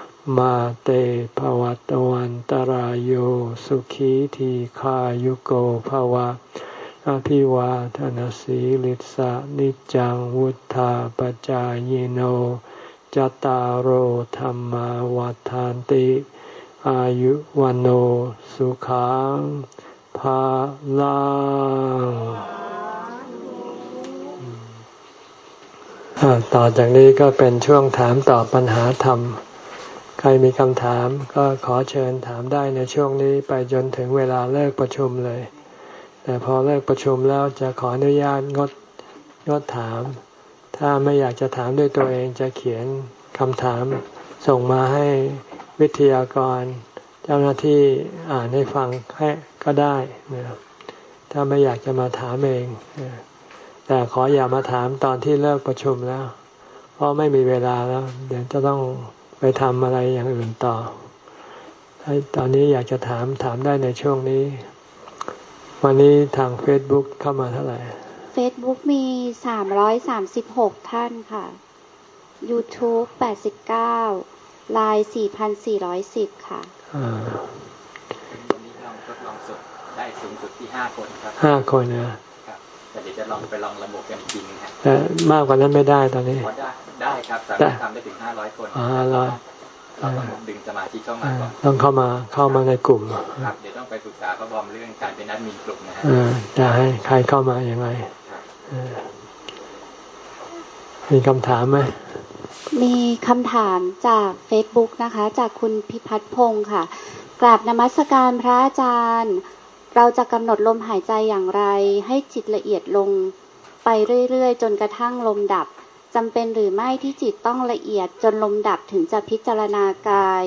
[SPEAKER 1] มาเตภวัตวันตารโยสุขีทีขายุโกภวะอภิวาทนสีลิสะนิจังวุธาปจายโนจตารโหธรรมวัฏานติ อายุวันโอสุขังภาลังต่อจากนี้ก็เป็นช่วงถามตอบปัญหาธรรม ใครมีคำถามก็ขอเชิญถามได้ในช่วงนี้ไปจนถึงเวลาเลิกประชุมเลย แต่พอเลิกประชุมแล้วจะขออนุญาตงดงดถาม ถ้าไม่อยากจะถามด้วยตัวเองจะเขียนคำถาม ส่งมาให้วิทยากร เจ้าหน้าที่อ่านให้ฟังให้ก็ได้นะถ้าไม่อยากจะมาถามเอง แต่ขออย่ามาถามตอนที่เลิกประชุมแล้ว เพราะไม่มีเวลาแล้ว เดี๋ยวจะต้อง ไปทำอะไรอย่างอื่นต่อตอนนี้อยากจะถามถามได้ในช่วงนี้ วันนี้ทาง Facebook เข้ามาเท่าไหร่
[SPEAKER 2] Facebook มีสามร้อยสามสิบหกท่านค่ะ YouTube แปดสิบเก้าไลน์สี่พันสี่ร้อยสิบค่ะ
[SPEAKER 3] วันนี้ลองทดลองสุดได้สูงสุดที่ห้าคนครับ
[SPEAKER 1] ห้าคนนะ
[SPEAKER 3] แต่เดี๋ยวจะลองไปลองระบบกันจริงครับ
[SPEAKER 1] แต่มากกว่านั้นไม่ได้ตอนนี้
[SPEAKER 3] ได้ได้ครับสามารถทำได้ถึงห้าร้อยคน
[SPEAKER 1] ห้าร้อย
[SPEAKER 3] ต้องดึงสมาธิเข้ามาก่อน
[SPEAKER 1] ต้องเข้ามาเข้ามาในกลุ่ม
[SPEAKER 3] ครับเดี๋ยวต้องไปปรึกษาพระบอมเรื่องการเป็นนัดมีกลุ่มนะฮะ
[SPEAKER 1] จะให้ใครเข้ามาอย่างไรมีคำถามไหม
[SPEAKER 2] มีคำถามจากเฟซบุ๊กนะคะ จากคุณพิพัฒน์พงศ์ค่ะกราบนมัสการพระอาจารย์ เราจะกำหนดลมหายใจอย่างไร ให้จิตละเอียดลง ไปเรื่อยๆ จนกระทั่งลมดับจำเป็นหรือไม่ที่จิตต้องละเอียดจนลมดับถึงจะพิจารณากาย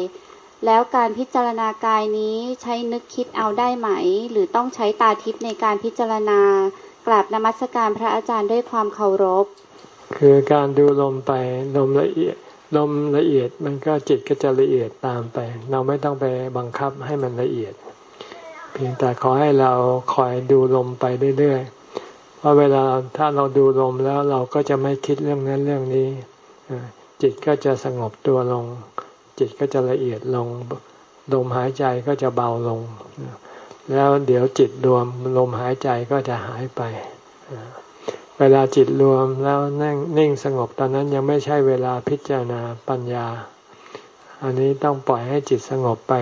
[SPEAKER 2] แล้วการพิจารณากายนี้ใช้นึกคิดเอาได้ไหม หรือต้องใช้ตาทิพย์ในการพิจารณากราบนมัสการพระอาจารย์ด้วยความเคารพ
[SPEAKER 1] คือการดูลมไปลมละเอียดลมละเอียดมันก็จิตก็จะละเอียดตามไป เราไม่ต้องไปบังคับให้มันละเอียด เพียงแต่ขอให้เราคอยดูลมไปเรื่อยๆเพราะเวลาถ้าเราดูลมแล้วเราก็จะไม่คิดเรื่องนั้นเรื่องนี้ จิตก็จะสงบตัวลง จิตก็จะละเอียดลงลมหายใจก็จะเบาลง แล้วเดี๋ยวจิตรวมลมหายใจก็จะหายไป เวลาจิตรวมแล้วนั่งนิ่งสงบตอนนั้นยังไม่ใช่เวลาพิจารณาปัญญา อันนี้ต้องปล่อยให้จิตสงบไป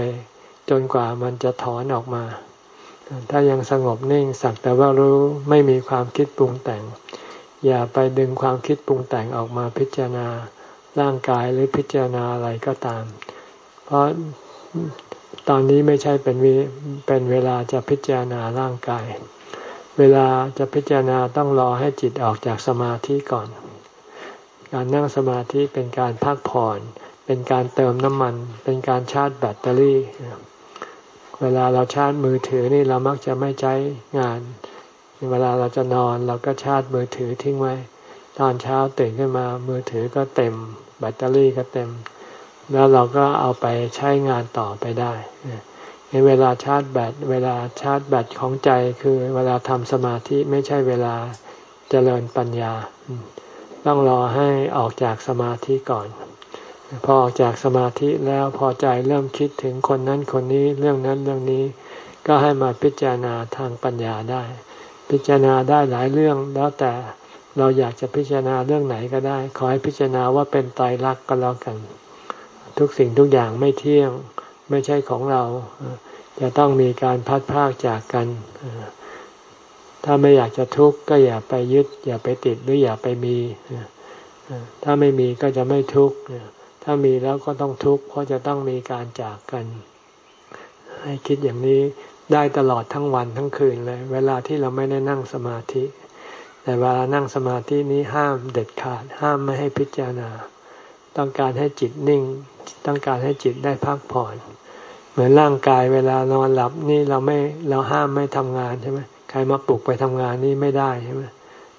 [SPEAKER 1] จนกว่ามันจะถอนออกมา ถ้ายังสงบนิ่งสักแต่ว่ารู้ไม่มีความคิดปรุงแต่ง อย่าไปดึงความคิดปรุงแต่งออกมาพิจารณาร่างกายหรือพิจารณาอะไรก็ตาม เพราะตอนนี้ไม่ใช่เป็นเป็นเวลาจะพิจารณาร่างกาย เวลาจะพิจารณาต้องรอให้จิตออกจากสมาธิก่อน การนั่งสมาธิเป็นการพักผ่อน เป็นการเติมน้ำมัน เป็นการชาร์จแบตเตอรี่ เวลาเราชาร์จมือถือนี่เรามักจะไม่ใช้งาน เวลาเราจะนอนเราก็ชาร์จมือถือทิ้งไว้ ตอนเช้าตื่นขึ้นมามือถือก็เต็ม แบตเตอรี่ก็เต็ม แล้วเราก็เอาไปใช้งานต่อไปได้ในเวลาชาร์จแบตเวลาชาร์จแบตของใจคือเวลาทำสมาธิไม่ใช่เวลาเจริญปัญญา ต้องรอให้ออกจากสมาธิก่อน พอออกจากสมาธิแล้วพอใจเริ่มคิดถึงคนนั้นคนนี้เรื่องนั้นเรื่องนี้ ก็ให้มาพิจารณาทางปัญญาได้ พิจารณาได้หลายเรื่องแล้วแต่เราอยากจะพิจารณาเรื่องไหนก็ได้ ขอให้พิจารณาว่าเป็นไตรลักษณ์ก็แล้วกัน ทุกสิ่งทุกอย่างไม่เที่ยงไม่ใช่ของเรา จะต้องมีการพัดพากจากกัน ถ้าไม่อยากจะทุกข์ก็อย่าไปยึด อย่าไปติดหรืออย่าไปมี ถ้าไม่มีก็จะไม่ทุกข์ ถ้ามีแล้วก็ต้องทุกข์เพราะจะต้องมีการจากกัน ให้คิดอย่างนี้ได้ตลอดทั้งวันทั้งคืนเลย เวลาที่เราไม่ได้นั่งสมาธิ แต่เวลานั่งสมาธินี้ห้ามเด็ดขาด ห้ามไม่ให้พิจารณา ต้องการให้จิตนิ่ง ต้องการให้จิตได้พักผ่อน เหมือนร่างกายเวลานอนหลับนี่เราไม่เราห้ามไม่ทำงานใช่ไหมใครมาปลุกไปทำงานนี่ไม่ได้ใช่ไหม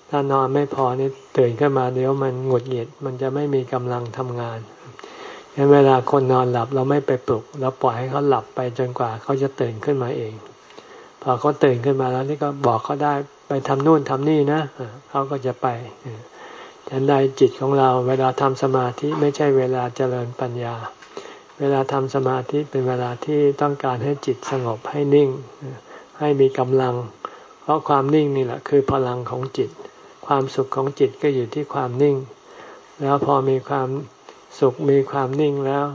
[SPEAKER 1] ถ้านอนไม่พอนี่ตื่นขึ้นมาเดี๋ยวมันหงุดหงิดมันจะไม่มีกำลังทำงาน งั้นเวลาคนนอนหลับเราไม่ไปปลุกเราปล่อยให้เขาหลับไปจนกว่าเขาจะตื่นขึ้นมาเอง พอเขาตื่นขึ้นมาแล้วนี่ก็บอกเขาได้ไปทำนู่นทำนี่นะเขาก็จะไปฉันใดจิตของเรา เวลาทำสมาธิไม่ใช่เวลาเจริญปัญญา เวลาทำสมาธิเป็นเวลาที่ต้องการให้จิตสงบให้นิ่ง ให้มีกำลัง เพราะความนิ่งนี่แหละคือพลังของจิต ความสุขของจิตก็อยู่ที่ความนิ่ง แล้วพอมีความ สุขมีความนิ่งแล้ว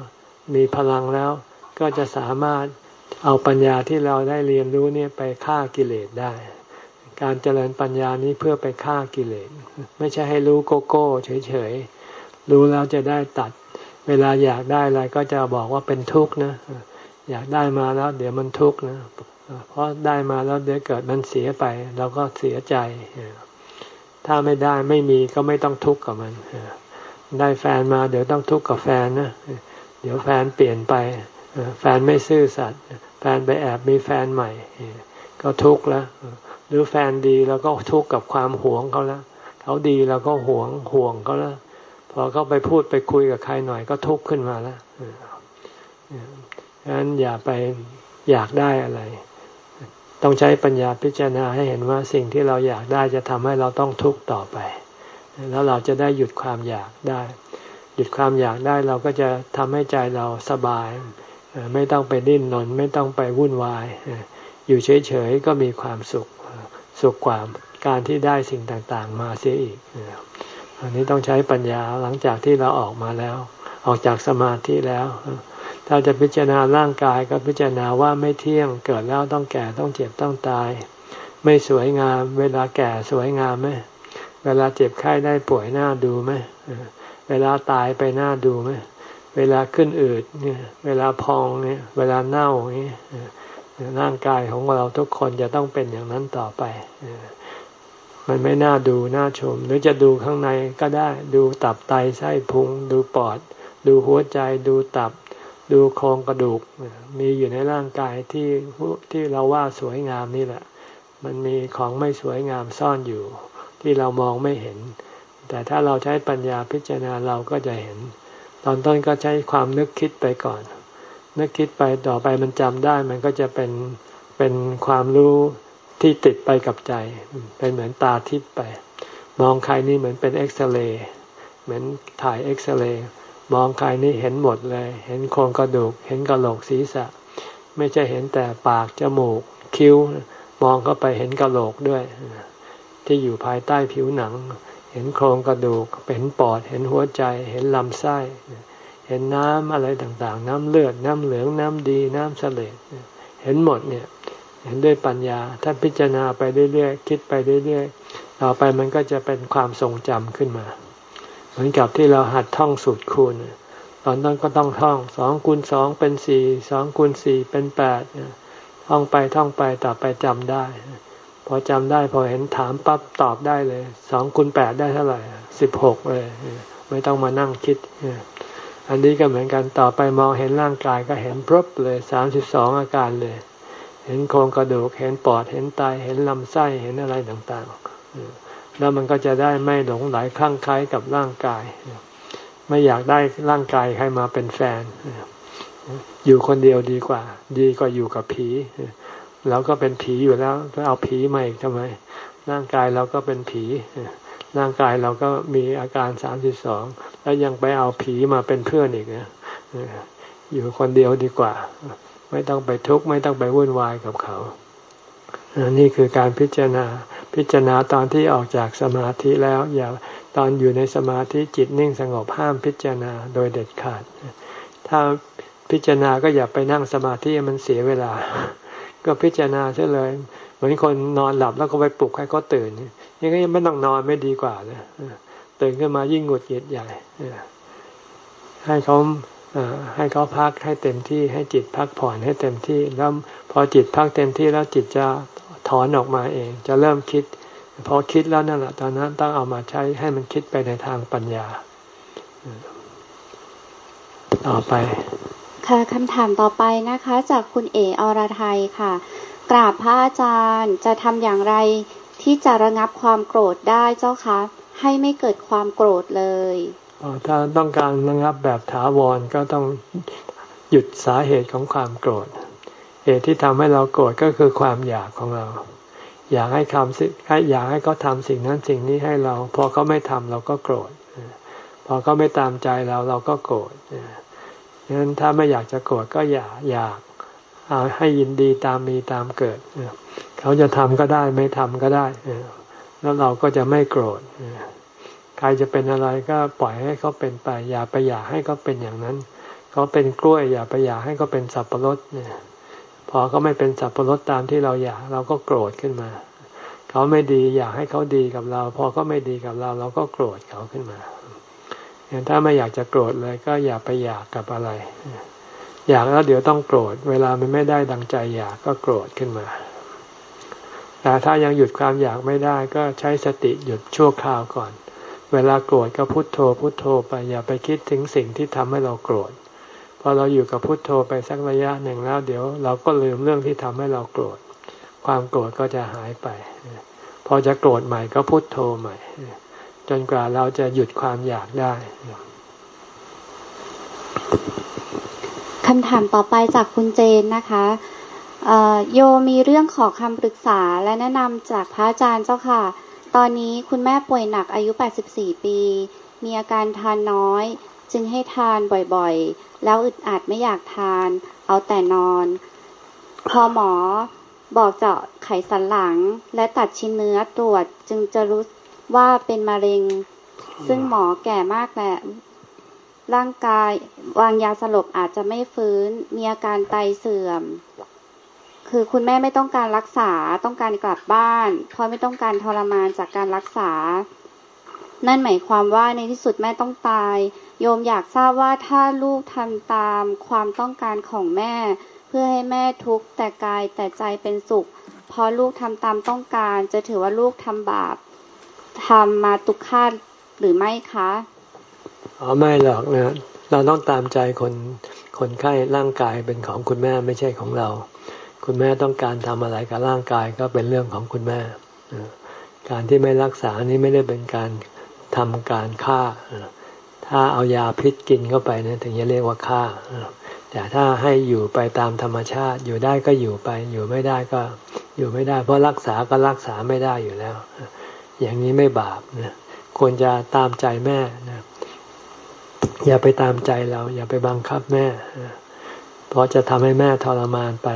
[SPEAKER 1] มีพลังแล้ว ก็จะสามารถเอาปัญญาที่เราได้เรียนรู้เนี่ยไปฆ่ากิเลสได้ การเจริญปัญญานี้เพื่อไปฆ่ากิเลส ไม่ใช่ให้รู้โกโก้เฉยๆ รู้แล้วจะได้ตัด เวลาอยากได้อะไรก็จะบอกว่าเป็นทุกข์นะ อยากได้มาแล้ว เดี๋ยวมันทุกข์นะ เพราะได้มาแล้วเดี๋ยวเกิดมันเสียไปเราก็เสียใจ ถ้าไม่ได้ไม่มีก็ไม่ต้องทุกข์กับมัน ได้แฟนมาเดี๋ยวต้องทุกข์กับแฟนนะเดี๋ยวแฟนเปลี่ยนไปแฟนไม่ซื่อสัตย์แฟนไปแอบมีแฟนใหม่ ก็ทุกข์แล้วหรือแฟนดีแล้วก็ทุกข์กับความหวงเขาแล้วเขาดีแล้วก็หวงห่วงเขาแล้วพอเขาไปพูดไปคุยกับใครหน่อยก็ทุกข์ขึ้นมาแล้วดังนั้นอย่าไปอยากได้อะไร ต้องใช้ปัญญาพิจารณาให้เห็นว่าสิ่งที่เราอยากได้จะทำให้เราต้องทุกข์ต่อไป แล้วเราจะได้หยุดความอยากได้ หยุดความอยากได้เราก็จะทำให้ใจเราสบาย ไม่ต้องไปดิ้นรนไม่ต้องไปวุ่นวาย อยู่เฉยๆก็มีความสุขสุขกว่าการที่ได้สิ่งต่างๆ มาเสียอีกอันนี้ต้องใช้ปัญญาหลังจากที่เราออกมาแล้ว ออกจากสมาธิแล้ว ถ้าจะพิจารณาร่างกายก็พิจารณาว่าไม่เที่ยงเกิดแล้วต้องแก่ต้องเจ็บต้องตาย ไม่สวยงาม เวลาแก่สวยงามไหม วลาเจ็บไข้ได้ป่วยหน้าดูไหมเวลาตายไปหน้าดูไหมเวลาขึ้นอืดเนี่ย เวลาพองเนี่ย เวลาเน่าอย่างนี้ร่างกายของเราทุกคนจะต้องเป็นอย่างนั้นต่อไปมันไม่น่าดูน่าชม หรือจะดูข้างในก็ได้ ดูตับไตไส้พุง ดูปอด ดูหัวใจดูตับ ดูโครงกระดูก มีอยู่ในร่างกายที่ที่เราว่าสวยงามนี่แหละ มันมีของไม่สวยงามซ่อนอยู่ ที่เรามองไม่เห็น แต่ถ้าเราใช้ปัญญาพิจารณาเราก็จะเห็น ตอนต้นก็ใช้ความนึกคิดไปก่อน นึกคิดไปต่อไปมันจำได้มันก็จะเป็นเป็นความรู้ที่ติดไปกับใจ เป็นเหมือนตาทิพย์ไป มองใครนี่เหมือนเป็นเอ็กซเรย์เหมือนถ่ายเอ็กซเรย์มองใครนี่เห็นหมดเลย เห็นโครงกระดูก เห็นกระโหลกศีรษะ ไม่ใช่เห็นแต่ปากจมูก คิ้ว มองเข้าไปเห็นกระโหลกด้วย ที่อยู่ภายใต้ผิวหนัง เห็นโครงกระดูก เห็นปอด เห็นหัวใจ เห็นลำไส้ เห็นน้ำอะไรต่างๆ น้ำเลือด น้ำเหลือง น้ำดี น้ำเสลดเห็นหมดเนี่ย เห็นด้วยปัญญา ถ้าพิจารณาไปเรื่อยๆ คิดไปเรื่อยๆ ต่อไปมันก็จะเป็นความทรงจำขึ้นมา เหมือนกับที่เราหัดท่องสูตรคูณ ตอนนั้นก็ต้องท่อง สองคูณสองเป็นสี่ สองคูณสี่เป็นแปดท่องไปท่องไปต่อไปจำได้ พอจำได้พอเห็นถามปั๊บตอบได้เลยสองคูณแปดได้เท่าไหร่สิบหกเลย ไม่ต้องมานั่งคิด อันนี้ก็เหมือนกันต่อไปมองเห็นร่างกายก็เห็นพรบเลยสามสิบสองอาการเลย เห็นโครงกระดูกเห็นปอดเห็นไตเห็นลำไส้เห็นอะไรต่างๆ แล้วมันก็จะได้ไม่หลงไหลคลั่งไคล้กับร่างกาย ไม่อยากได้ร่างกายใครมาเป็นแฟน อยู่คนเดียวดีกว่า ดีกว่าอยู่กับผี เราก็เป็นผีอยู่แล้วก็เอาผีมาอีกทำไม ร่างกายเราก็เป็นผี ร่างกายเราก็มีอาการสามสิบสองแล้วยังไปเอาผีมาเป็นเพื่อนอีกนะอยู่คนเดียวดีกว่า ไม่ต้องไปทุกข์ไม่ต้องไปวุ่นวายกับเขานี่คือการพิจารณาพิจารณาตอนที่ออกจากสมาธิแล้วอย่าตอนอยู่ในสมาธิจิตนิ่งสงบห้ามพิจารณาโดยเด็ดขาด ถ้าพิจารณาก็อย่าไปนั่งสมาธิมันเสียเวลา ก็พิจารณาเสียเลย เหมือนคนนอนหลับแล้วก็ไปปลุกให้เขาตื่นยังไงไม่ต้องนอนไม่ดีกว่าเลยตื่นขึ้นมายิ่งหงุดหงิดใหญ่ให้เขาให้เขาพักให้เต็มที่ให้จิตพักผ่อนให้เต็มที่ แล้วพอจิตพักเต็มที่แล้วจิตจะถอนออกมาเอง จะเริ่มคิด พอคิดแล้วนั่นแหละตอนนั้นต้องเอามาใช้ให้มันคิดไปในทางปัญญา ต่อไป
[SPEAKER 2] ค่ะคำถามต่อไปนะคะ จากคุณเออรไทยค่ะ กราบพระอาจารย์จะทำอย่างไรที่จะระงับความโกรธได้เจ้าคะให้ไม่เกิดความโกรธเลย
[SPEAKER 1] ถ้าต้องการระงับแบบถาวรก็ต้องหยุดสาเหตุของความโกรธ เหตุที่ทำให้เราโกรธก็คือความอยากของเรา อยากให้คำสิให้อยากให้เขาทาสิ่งนั้นสิ่งนี้ให้เรา พอเขาไม่ทำเราก็โกรธ พอเขาไม่ตามใจเราเราก็โกรธ ดังนั้นถ้าไม่อยากจะโกรธก็อย่าอยากเอาให้ยินดีตามมีตามเกิด เขาจะทำก็ได้ไม่ทำก็ได้ แล้วเราก็จะไม่โกรธ ใครจะเป็นอะไรก็ปล่อยให้เขาเป็นไป อย่าไปอยากให้เขาเป็นอย่างนั้น เขาเป็นกล้วย อย่าไปอยากให้เขาเป็นสับปะรดพอเขาไม่เป็นสับปะรดตามที่เราอยากเราก็โกรธขึ้นมา เขาไม่ดีอยากให้เขาดีกับเรา พอเขาไม่ดีกับเรา เราก็โกรธเขาขึ้นมา ถ้าไม่อยากจะโกรธเลยก็อย่าไปอยากกับอะไร อยากแล้วเดี๋ยวต้องโกรธ เวลามันไม่ได้ดังใจอยากก็โกรธขึ้นมา แต่ถ้ายังหยุดความอยากไม่ได้ก็ใช้สติหยุดชั่วคราวก่อน เวลาโกรธก็พุโทโธ พุโทโธไปอย่าไปคิดถึงสิ่งที่ทำให้เราโกรธ พอเราอยู่กับพุโทโธไปสักระยะหนึ่งแล้ว เดี๋ยวเราก็ลืมเรื่องที่ทำให้เราโกรธ ความโกรธก็จะหายไป พอจะโกรธใหม่ก็พุโทโธใหม่ จนกว่าเราจะหยุดความอยากได้
[SPEAKER 2] คำถามต่อไปจากคุณเจนนะคะโยมีเรื่องขอคำปรึกษาและแนะนำจากพระอาจารย์เจ้าค่ะ ตอนนี้คุณแม่ป่วยหนักอายุ 84 ปี มีอาการทานน้อย จึงให้ทานบ่อยๆ แล้วอึดอัดไม่อยากทาน เอาแต่นอน พอหมอบอกเจาะไขสันหลังและตัดชิ้นเนื้อตรวจจึงจะรู้ ว่าเป็นมะเร็ง ซึ่งหมอแก่มากแหละร่างกายวางยาสลบอาจจะไม่ฟื้น มีอาการไตเสื่อม คือคุณแม่ไม่ต้องการรักษาต้องการกลับบ้าน เพราะไม่ต้องการทรมานจากการรักษา นั่นหมายความว่าในที่สุดแม่ต้องตาย โยมอยากทราบว่าถ้าลูกทำตามความต้องการของแม่ เพื่อให้แม่ทุกข์แต่กายแต่ใจเป็นสุข พอลูกทำตามต้องการจะถือว่าลูกทำบาป ทำมาตุกขาดหรือไม่คะ
[SPEAKER 1] อ๋อไม่หรอกนะเราต้องตามใจคนคนไข้ร่างกายเป็นของคุณแม่ไม่ใช่ของเรา คุณแม่ต้องการทำอะไรกับร่างกายก็เป็นเรื่องของคุณแม่ การที่ไม่รักษานี้ไม่ได้เป็นการทำการฆ่า ถ้าเอายาพิษกินเข้าไปนะถึงจะเรียกว่าฆ่า แต่ถ้าให้อยู่ไปตามธรรมชาติ อยู่ได้ก็อยู่ไป อยู่ไม่ได้ก็อยู่ไม่ได้ เพราะรักษาก็รักษาไม่ได้อยู่แล้ว อย่างนี้ไม่บาปนะควรจะตามใจแม่นะอย่าไปตามใจเรา อย่าไปบังคับแม่ เพราะจะทำให้แม่ทรมานไป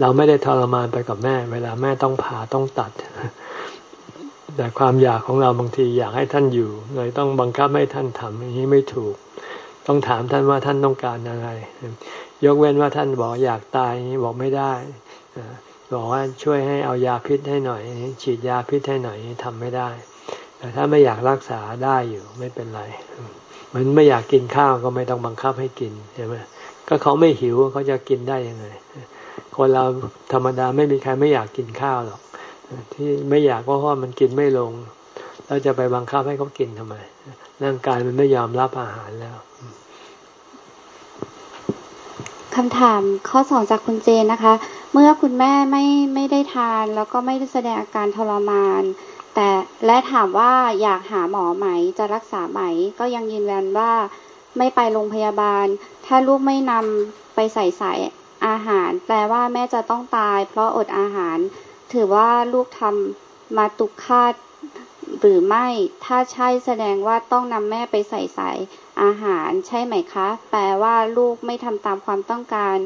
[SPEAKER 1] เราไม่ได้ทรมานไปกับแม่ เวลาแม่ต้องผ่าต้องตัด แต่ความอยากของเราบางทีอยากให้ท่านอยู่เลยต้องบังคับให้ท่านทำอย่างนี้ไม่ถูก ต้องถามท่านว่าท่านต้องการอะไร ยกเว้นว่าท่านบอกอยากตายนี้บอกไม่ได้ บอกว่าช่วยให้เอายาพิษให้หน่อย ฉีดยาพิษให้หน่อยทำไม่ได้ แต่ถ้าไม่อยากรักษาได้อยู่ไม่เป็นไรมันไม่อยากกินข้าวก็ไม่ต้องบังคับให้กินใช่ไหมก็เขาไม่หิวเขาจะกินได้ยังไง คนเราธรรมดาไม่มีใครไม่อยากกินข้าวหรอก ที่ไม่อยากเพราะว่ามันกินไม่ลงเราจะไปบังคับให้เขากินทำไมร่างกายมันไม่ยอมรับอาหารแล้ว
[SPEAKER 2] คำถามข้อสองจากคุณเจนนะคะ เมื่อคุณแม่ไม่ไม่ได้ทาน แล้วก็ไม่ได้แสดงอาการทรมาน แต่และถามว่าอยากหาหมอไหมจะรักษาไหม ก็ยังยืนยันว่าไม่ไปโรงพยาบาล ถ้าลูกไม่นำไปใส่สายอาหาร แปลว่าแม่จะต้องตาย เพราะอดอาหาร ถือว่าลูกทำมาตุกคาดหรือไม่ ถ้าใช่แสดงว่าต้องนำแม่ไปใส่สายอาหารใช่ไหมคะ แปลว่าลูกไม่ทำตามความต้องการ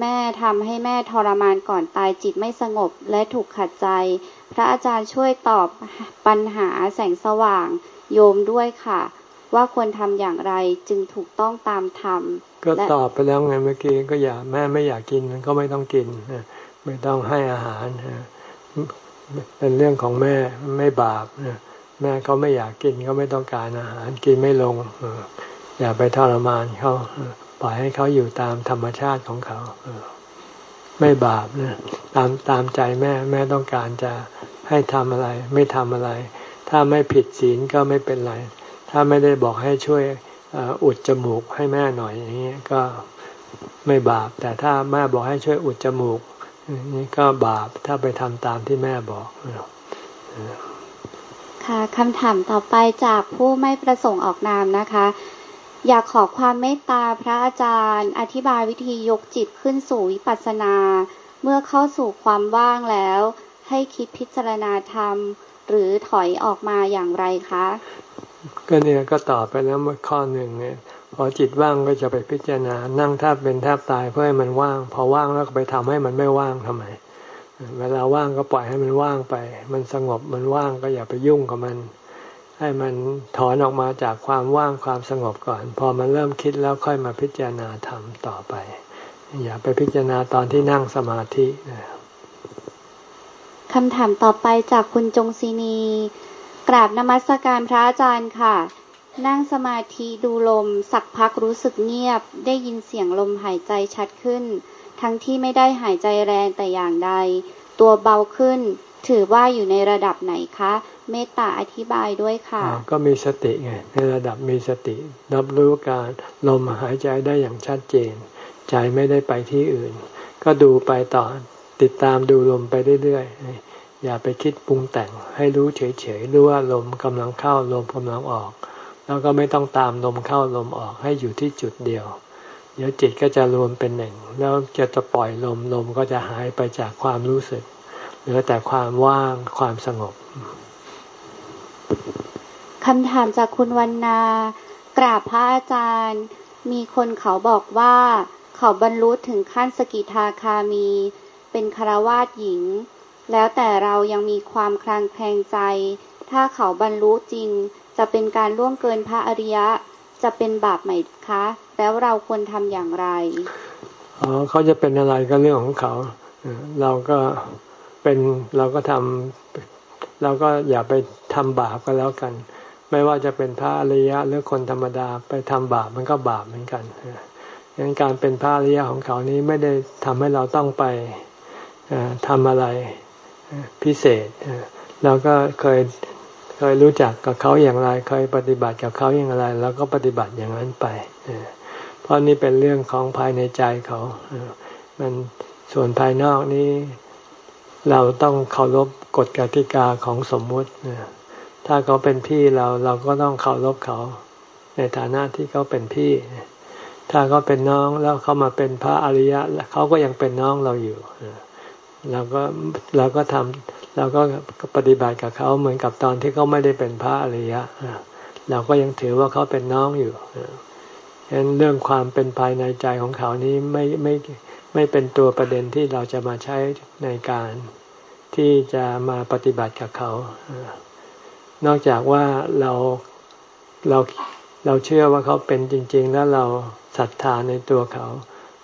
[SPEAKER 2] แม่ทำให้แม่ทรมานก่อนตายจิตไม่สงบและถูกขัดใจ พระอาจารย์ช่วยตอบปัญหาแสงสว่าง โยมด้วยค่ะ ว่าควรทำอย่างไรจึงถูกต้องตามธรรม
[SPEAKER 1] ก็ตอบไปแล้วไงเมื่อกี้ก็อย่าแม่ไม่อยากกินก็ไม่ต้องกินไม่ต้องให้อาหารเป็นเรื่องของแม่ไม่บาปแม่เขาไม่อยากกินเขาไม่ต้องการอาหารกินไม่ลงอย่าไปทรมานเขา ล่อยให้เขาอยู่ตามธรรมชาติของเขาไม่บาปนะตามตามใจแม่แม่ต้องการจะให้ทำอะไร ไม่ทำอะไร ถ้าไม่ผิดศีลก็ไม่เป็นไร ถ้าไม่ได้บอกให้ช่วยอุดจมูกให้แม่หน่อยอย่างนี้ก็ไม่บาป แต่ถ้าแม่บอกให้ช่วยอุดจมูกนี่ก็บาปถ้าไปทำตามที่แม่บอก
[SPEAKER 2] ค่ะคำถามต่อไปจากผู้ไม่ประสงค์ออกนามนะคะ อยากขอความเมตตาพระอาจารย์ อธิบายวิธียกจิตขึ้นสู่วิปัสสนา เมื่อเข้าสู่ความว่างแล้ว ให้คิดพิจารณาธรรม หรือถอยออกมาอย่างไรคะ
[SPEAKER 1] ก็เนี่ยก็ตอบไปแล้วเมื่อข้อหนึ่งเนี่ยพอจิตว่างก็จะไปพิจารณา นั่งแทบเป็นแทบตายเพื่อให้มันว่าง พอว่างแล้วก็ไปทำให้มันไม่ว่างทำไม เวลาว่างก็ปล่อยให้มันว่างไป มันสงบมันว่างก็อย่าไปยุ่งกับมัน ให้มันถอนออกมาจากความว่างความสงบก่อน พอมันเริ่มคิดแล้วค่อยมาพิจารณาธรรมต่อไป อย่าไปพิจารณาตอนที่นั่งสมาธิ
[SPEAKER 2] คำถามต่อไปจากคุณจงศินี กราบนมัสการพระอาจารย์ค่ะ นั่งสมาธิดูลม สักพักรู้สึกเงียบ ได้ยินเสียงลมหายใจชัดขึ้น ทั้งที่ไม่ได้หายใจแรงแต่อย่างใด ตัวเบาขึ้น ถือว่าอยู่ในระดับไหนคะ เมตตาอธิบายด้วยค่ะ
[SPEAKER 1] ก็มีสติไง ในระดับมีสติ รับรู้การลมหายใจได้อย่างชัดเจน ใจไม่ได้ไปที่อื่น ก็ดูไปต่อติดตามดูลมไปเรื่อยๆ อย่าไปคิดปรุงแต่ง ให้รู้เฉยๆ รู้ว่าลมกำลังเข้าลมกำลังออก แล้วก็ไม่ต้องตามลมเข้าลมออกให้อยู่ที่จุดเดียวเดี๋ยวจิตก็จะรวมเป็นหนึ่ง แล้วจะจะปล่อยลมลมก็จะหายไปจากความรู้สึก เหลือแต่ความว่างความสงบ
[SPEAKER 2] คำถามจากคุณวันนากราบพระอาจารย์ มีคนเขาบอกว่าเขาบรรลุถึงขั้นสกิทาคามี เป็นคารวาสหญิง แล้วแต่เรายังมีความคลางแคลงใจ ถ้าเขาบรรลุจริง จะเป็นการล่วงเกินพระอริยะ จะเป็นบาปไหมคะ แล้วเราควรทำอย่างไร
[SPEAKER 1] อ๋อเขาจะเป็นอะไรก็เรื่องของเขา เราก็ เป็นเราก็ทำเราก็อย่าไปทำบาปก็แล้วกัน ไม่ว่าจะเป็นพระอริยะหรือคนธรรมดาไปทำบาปมันก็บาปเหมือนกันดังนั้นการเป็นพระอริยะของเขานี้ไม่ได้ทำให้เราต้องไปทำอะไรพิเศษเราก็เคยเคยรู้จักกับเขาอย่างไร เคยปฏิบัติกับเขาอย่างไรแล้วก็ปฏิบัติอย่างนั้นไปเพราะนี่เป็นเรื่องของภายในใจเขามันส่วนภายนอกนี้ เราต้องเคารพกฎกติกาของสมมุติถ้าเขาเป็นพี่เราเราก็ต้องเคารพเขา ในฐานะที่เขาเป็นพี่ ถ้าเขาเป็นน้องแล้วเขามาเป็นพระอริยะเขาก็ยังเป็นน้องเราอยู่เราก็เราก็ทำเราก็ปฏิบัติกับเขาเหมือนกับตอนที่เขาไม่ได้เป็นพระอริยะเราก็ยังถือว่าเขาเป็นน้องอยู่ฉะนั้นเรื่องความเป็นภายในใจของเขานี้ไม่ไม่ ไม่เป็นตัวประเด็นที่เราจะมาใช้ในการที่จะมาปฏิบัติกับเขา นอกจากว่าเราเราเราเชื่อว่าเขาเป็นจริง ๆ แล้วเราศรัทธาในตัวเขา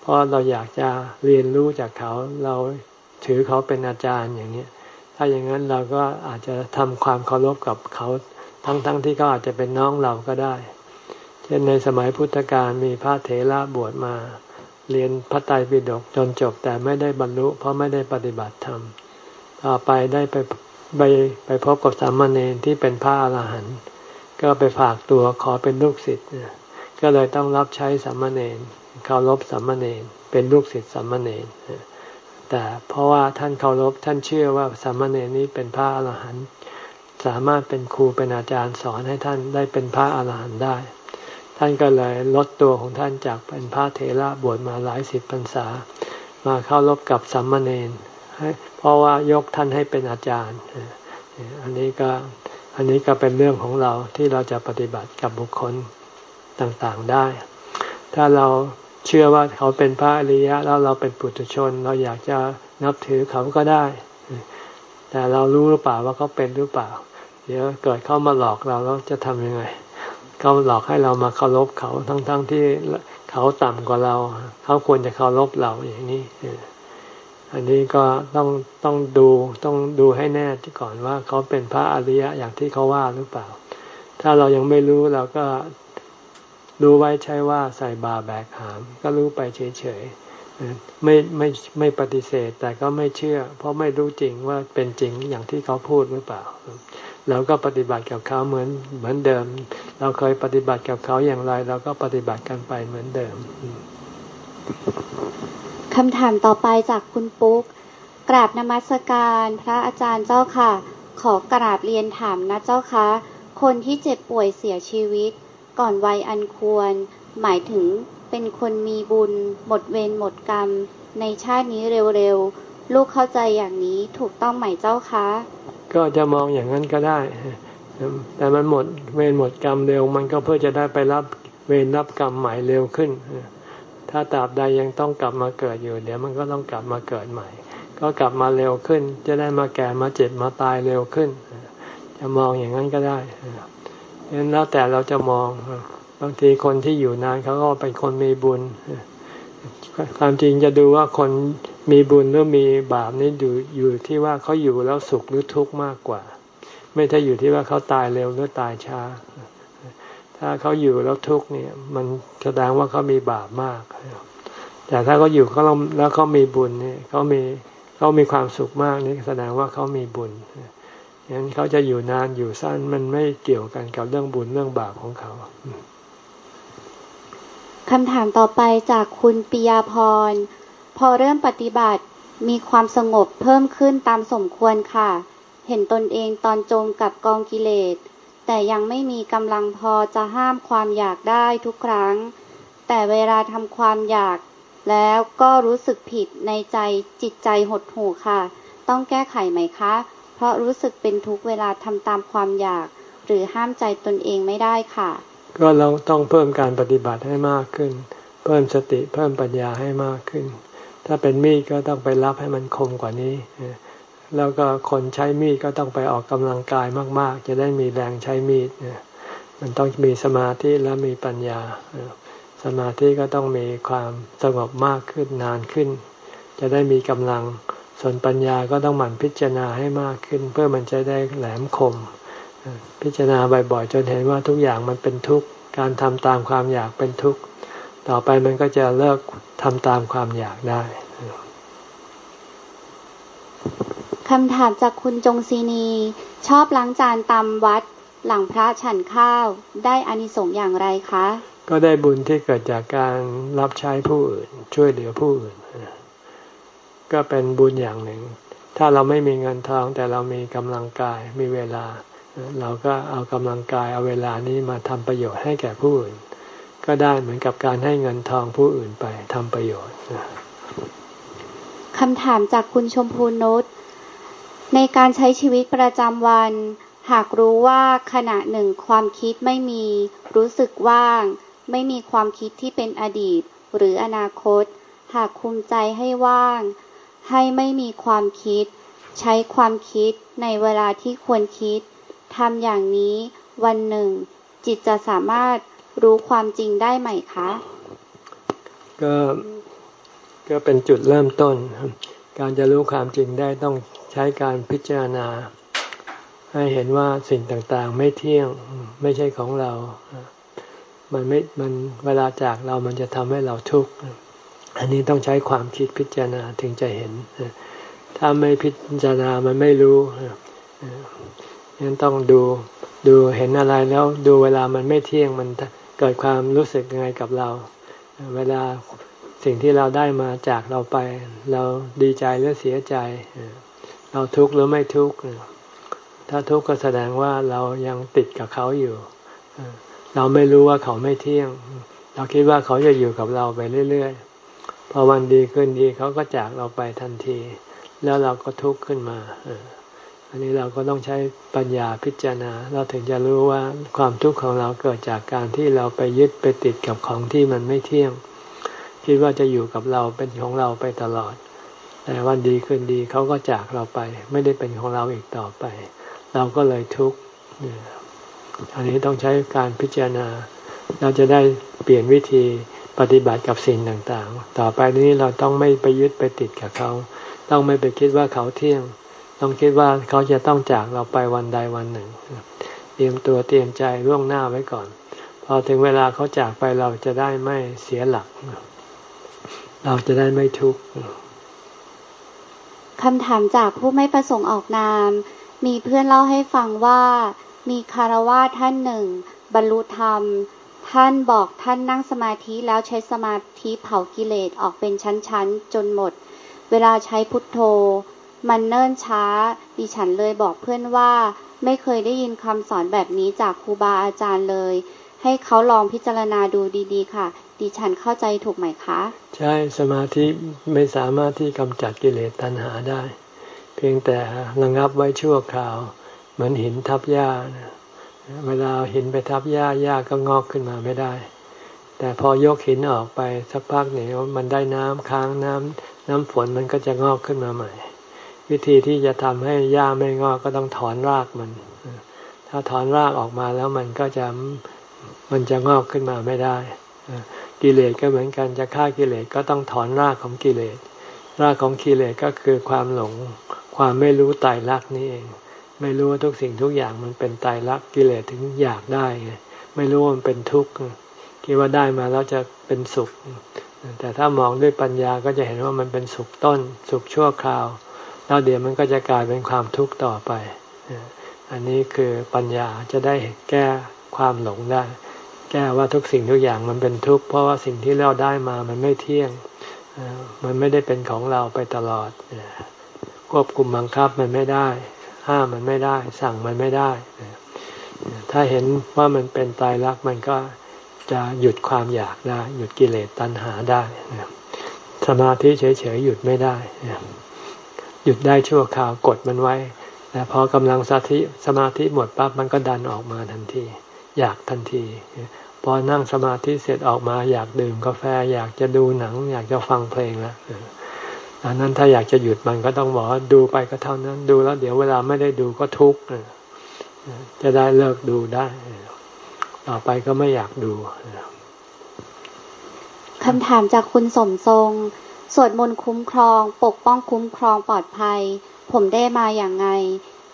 [SPEAKER 1] เพราะเราอยากจะเรียนรู้จากเขา เราถือเขาเป็นอาจารย์อย่างนี้ถ้าอย่างนั้นเราก็อาจจะทำความเคารพกับเขา ทั้งๆทที่เขาอาจจะเป็นน้องเราก็ได้ เช่นในสมัยพุทธกาลมีพระเถระบวชมา เรียนพระไตรปิฎกจนจบแต่ไม่ได้บรรลุ เพราะไม่ได้ปฏิบัติธรรมต่อไปได้ไปไปไปพบกับสามเณรที่เป็นพระอรหันต์ก็ไปฝากตัวขอเป็นลูกศิษย์ก็เลยต้องรับใช้สามเณรเคารพสามเณรเป็นลูกศิษย์สามเณรแต่เพราะว่าท่านเคารพท่านเชื่อว่าสามเณรนี้เป็นพระอรหันต์สามารถเป็นครูเป็นอาจารย์สอนให้ท่านได้เป็นพระอรหันต์ได้ ท่านก็เลยลดตัวของท่านจากเป็นพระเถระบวชมาหลายสิบพรรษา มาเข้ารบกับสัมมาเนนเพราะว่ายกท่านให้เป็นอาจารย์ อันนี้ก็อันนี้ก็เป็นเรื่องของเราที่เราจะปฏิบัติกับบุคคลต่างๆได้ ถ้าเราเชื่อว่าเขาเป็นพระอริยะแล้วเราเป็นปุถุชน เราอยากจะนับถือเขาก็ได้ แต่เรารู้หรือเปล่าว่าเขาเป็นหรือเปล่า เดี๋ยวเกิดเข้ามาหลอกเราเราจะทำยังไง เขาหลอกให้เรามาเคารพเขาทั้งๆทที่เขาต่ำกว่าเรา เขาควรจะเคารพเราอย่างนี้อันนี้ก็ต้องต้องดูต้องดูให้แน่ก่อนว่าเขาเป็นพระอริยะอย่างที่เขาว่าหรือเปล่า ถ้าเรายังไม่รู้เราก็รู้ไว้ใช่ว่าใส่บาแบกหาม ก็รู้ไปเฉยๆไม่ไม่ไม่ปฏิเสธแต่ก็ไม่เชื่อ เพราะไม่รู้จริงว่าเป็นจริงอย่างที่เขาพูดหรือเปล่า เราก็ปฏิบัติกับเขาเหมือนเหมือนเดิม เราเคยปฏิบัติกับเขาอย่างไร เราก็ปฏิบัติกันไปเหมือนเดิม
[SPEAKER 2] คำถามต่อไปจากคุณปุ๊ก กราบนมัสการพระอาจารย์เจ้าค่ะ ขอกราบเรียนถามนะเจ้าคะคนที่เจ็บป่วยเสียชีวิต ก่อนวัยอันควร หมายถึงเป็นคนมีบุญ หมดเวรหมดกรรม ในชาตินี้เร็วๆ ลูกเข้าใจอย่างนี้ถูกต้องไหมเจ้าคะ
[SPEAKER 1] ก็จะมองอย่างนั้นก็ได้ แต่มันหมดเวรหมดกรรมเร็ว มันก็เพื่อจะได้ไปรับเวรรับกรรมใหม่เร็วขึ้น ถ้าตราบใดยังต้องกลับมาเกิดอยู่ เดี๋ยวมันก็ต้องกลับมาเกิดใหม่ ก็กลับมาเร็วขึ้น จะได้มาแก่มาเจ็บมาตายเร็วขึ้น จะมองอย่างนั้นก็ได้ฉะนั้นแล้วแต่เราจะมอง บางทีคนที่อยู่นานเขาก็เป็นคนมีบุญความจริงจะดูว่าคน มีบุญหรือมีบาปนี่อยู่อยู่ที่ว่าเขาอยู่แล้วสุขหรือทุกข์มากกว่า ไม่ใช่อยู่ที่ว่าเขาตายเร็วหรือตายช้า ถ้าเขาอยู่แล้วทุกข์เนี่ย มันแสดงว่าเขามีบาปมาก แต่ถ้าเขาอยู่เขาแล้วเขามีบุญเนี่ยเขามีเขามีความสุขมากนี่แสดงว่าเขามีบุญงั้นเขาจะอยู่นานอยู่สั้นมันไม่เกี่ยวกันกับเรื่องบุญเรื่องบาปของเขา
[SPEAKER 2] คำถามต่อไปจากคุณปิยาพร พอเริ่มปฏิบัติมีความสงบเพิ่มขึ้นตามสมควรค่ะ เห็นตนเองตอนจมกับกองกิเลส แต่ยังไม่มีกำลังพอจะห้ามความอยากได้ทุกครั้ง แต่เวลาทำความอยาก แล้วก็รู้สึกผิดในใจจิตใจหดหู่ค่ะ ต้องแก้ไขไหมคะ เพราะรู้สึกเป็นทุกเวลาทำตามความอยาก หรือห้ามใจตนเองไม่ได้ค่ะ
[SPEAKER 1] ก็เราต้องเพิ่มการปฏิบัติให้มากขึ้น เพิ่มสติเพิ่มปัญญาให้มากขึ้น ถ้าเป็นมีดก็ต้องไปรับให้มันคมกว่านี้ แล้วก็คนใช้มีดก็ต้องไปออกกำลังกายมาก ๆ จะได้มีแรงใช้มีดมันต้องมีสมาธิและมีปัญญา สมาธิก็ต้องมีความสงบมากขึ้นนานขึ้น จะได้มีกำลัง ส่วนปัญญาก็ต้องหมั่นพิจารณาให้มากขึ้น เพื่อมันจะได้แหลมคม พิจารณาบ่อยๆจนเห็นว่าทุกอย่างมันเป็นทุกข์ การทำตามความอยากเป็นทุกข์ ต่อไปมันก็จะเลิกทำตามความอยากได้
[SPEAKER 2] คำถามจากคุณจงซีนี ชอบล้างจานตามวัดหลังพระฉันข้าวได้อานิสงส์อย่างไรคะ
[SPEAKER 1] ก็ได้บุญที่เกิดจากการรับใช้ผู้อื่น ช่วยเหลือผู้อื่น ก็เป็นบุญอย่างหนึ่ง ถ้าเราไม่มีเงินทองแต่เรามีกำลังกายมีเวลา เราก็เอากำลังกายเอาเวลานี้มาทำประโยชน์ให้แก่ผู้อื่น ก็ได้เหมือนกับการให้เงินทองผู้อื่นไปทำประโยชน์
[SPEAKER 2] คำถามจากคุณชมพูนุชในการใช้ชีวิตประจำวัน หากรู้ว่าขณะหนึ่งความคิดไม่มี รู้สึกว่าง ไม่มีความคิดที่เป็นอดีต หรืออนาคต หากคุมใจให้ว่าง ให้ไม่มีความคิด ใช้ความคิดในเวลาที่ควรคิดทำอย่างนี้วันหนึ่ง จิตจะสามารถ รู้ความจริงได้ไหมคะ
[SPEAKER 1] ก็ก็เป็นจุดเริ่มต้น การจะรู้ความจริงได้ต้องใช้การพิจารณา ให้เห็นว่าสิ่งต่างๆ ไม่เที่ยงไม่ใช่ของเรา มันไม่มันเวลาจากเรามันจะทำให้เราทุกข์อันนี้ต้องใช้ความคิดพิจารณาถึงจะเห็น ถ้าไม่พิจารณามันไม่รู้ยังต้องดูดูเห็นอะไรแล้วดูเวลามันไม่เที่ยงมัน เกิดความรู้สึกยังไงกับเรา เวลาสิ่งที่เราได้มาจากเราไป เราดีใจหรือเสียใจ เราทุกข์หรือไม่ทุกข์ถ้าทุกข์ก็แสดงว่าเรายังติดกับเขาอยู่ เราไม่รู้ว่าเขาไม่เที่ยง เราคิดว่าเขาจะอยู่กับเราไปเรื่อยๆ พอวันดีขึ้นดีเขาก็จากเราไปทันที แล้วเราก็ทุกข์ขึ้นมาอั อันนี้เราก็ต้องใช้ปัญญาพิจารณา เราถึงจะรู้ว่าความทุกข์ของเราเกิดจากการที่เราไปยึดไปติดกับของที่มันไม่เที่ยง คิดว่าจะอยู่กับเราเป็นของเราไปตลอด แต่วันดีคืนดีเขาก็จากเราไป ไม่ได้เป็นของเราอีกต่อไป เราก็เลยทุกข์อันนี้ต้องใช้การพิจารณา เราจะได้เปลี่ยนวิธีปฏิบัติกับสิ่งต่างๆ ต่อไปนี้เราต้องไม่ไปยึดไปติดกับเขา ต้องไม่ไปคิดว่าเขาเที่ยง ต้องคิดว่าเขาจะต้องจากเราไปวันใดวันหนึ่ง เตรียมตัวเตรียมใจล่วงหน้าไว้ก่อน พอถึงเวลาเขาจากไปเราจะได้ไม่เสียหลัก เราจะได้ไม่ทุกข์
[SPEAKER 2] คำถามจากผู้ไม่ประสงค์ออกนาม มีเพื่อนเล่าให้ฟังว่ามีคารวาท่านหนึ่ง บรรลุธรรม ท่านบอกท่านนั่งสมาธิแล้วใช้สมาธิเผากิเลสออกเป็นชั้นๆ จนหมด เวลาใช้พุทโธ มันเนิ่นช้า ดิฉันเลยบอกเพื่อนว่า ไม่เคยได้ยินคำสอนแบบนี้จากครูบาอาจารย์เลย ให้เขาลองพิจารณาดูดีๆ ค่ะ ดิฉันเข้าใจถูกไหมคะ
[SPEAKER 1] ใช่สมาธิไม่สามารถที่กำจัดกิเลสตัณหาได้ เพียงแต่ระงับไว้ชั่วคราว เหมือนหินทับหญ้าเวลาหินไปทับหญ้าหญ้าก็งอกขึ้นมาไม่ได้ แต่พอยกหินออกไปสักพักเนี่ยมันได้น้ำค้างน้ำน้ำฝนมันก็จะงอกขึ้นมาใหม่ วิธีที่จะทำให้หญ้าไม่งอกก็ต้องถอนรากมัน ถ้าถอนรากออกมาแล้วมันก็จะมันจะงอกขึ้นมาไม่ได้กิเลสก็เหมือนกันจะฆ่ากิเลสก็ต้องถอนรากของกิเลส รากของกิเลสก็คือความหลง ความไม่รู้ไตรลักษณ์นี่เอง ไม่รู้ว่าทุกสิ่งทุกอย่างมันเป็นไตรลักษณ์กิเลสถึงอยากได้ไม่รู้ว่ามันเป็นทุกข์คิดว่าได้มาแล้วจะเป็นสุข แต่ถ้ามองด้วยปัญญาก็จะเห็นว่ามันเป็นสุขต้น สุขชั่วคราว แล้วเดี๋ยวมันก็จะกลายเป็นความทุกข์ต่อไป อันนี้คือปัญญาจะได้แก้ความหลงได้ แก้ว่าทุกสิ่งทุกอย่างมันเป็นทุกข์เพราะว่าสิ่งที่เราได้มามันไม่เที่ยง มันไม่ได้เป็นของเราไปตลอด ควบคุมบังคับมันไม่ได้ ห้ามมันไม่ได้ สั่งมันไม่ได้ ถ้าเห็นว่ามันเป็นตายรักมันก็จะหยุดความอยากได้ หยุดกิเลสตัณหาได้ สมาธิเฉยๆหยุดไม่ได้ หยุดได้ชั่วคราวกดมันไว้แต่พอกำลังสธิสมาธิหมดปั๊บมันก็ดันออกมาทันที อยากทันที พอนั่งสมาธิเสร็จออกมา อยากดื่มกาแฟ อยากจะดูหนัง อยากจะฟังเพลงแล้วอันนั้นถ้าอยากจะหยุดมันก็ต้องบอกดูไปก็เท่านั้นดูแล้ว เดี๋ยวเวลาไม่ได้ดูก็ทุกข์จะได้เลิกดูได้ ต่อไปก็ไม่อยากดู
[SPEAKER 2] คำถามจากคุณสมทรง สวดมนต์คุ้มครอง ปกป้องคุ้มครองปลอดภัย ผมได้มาอย่างไง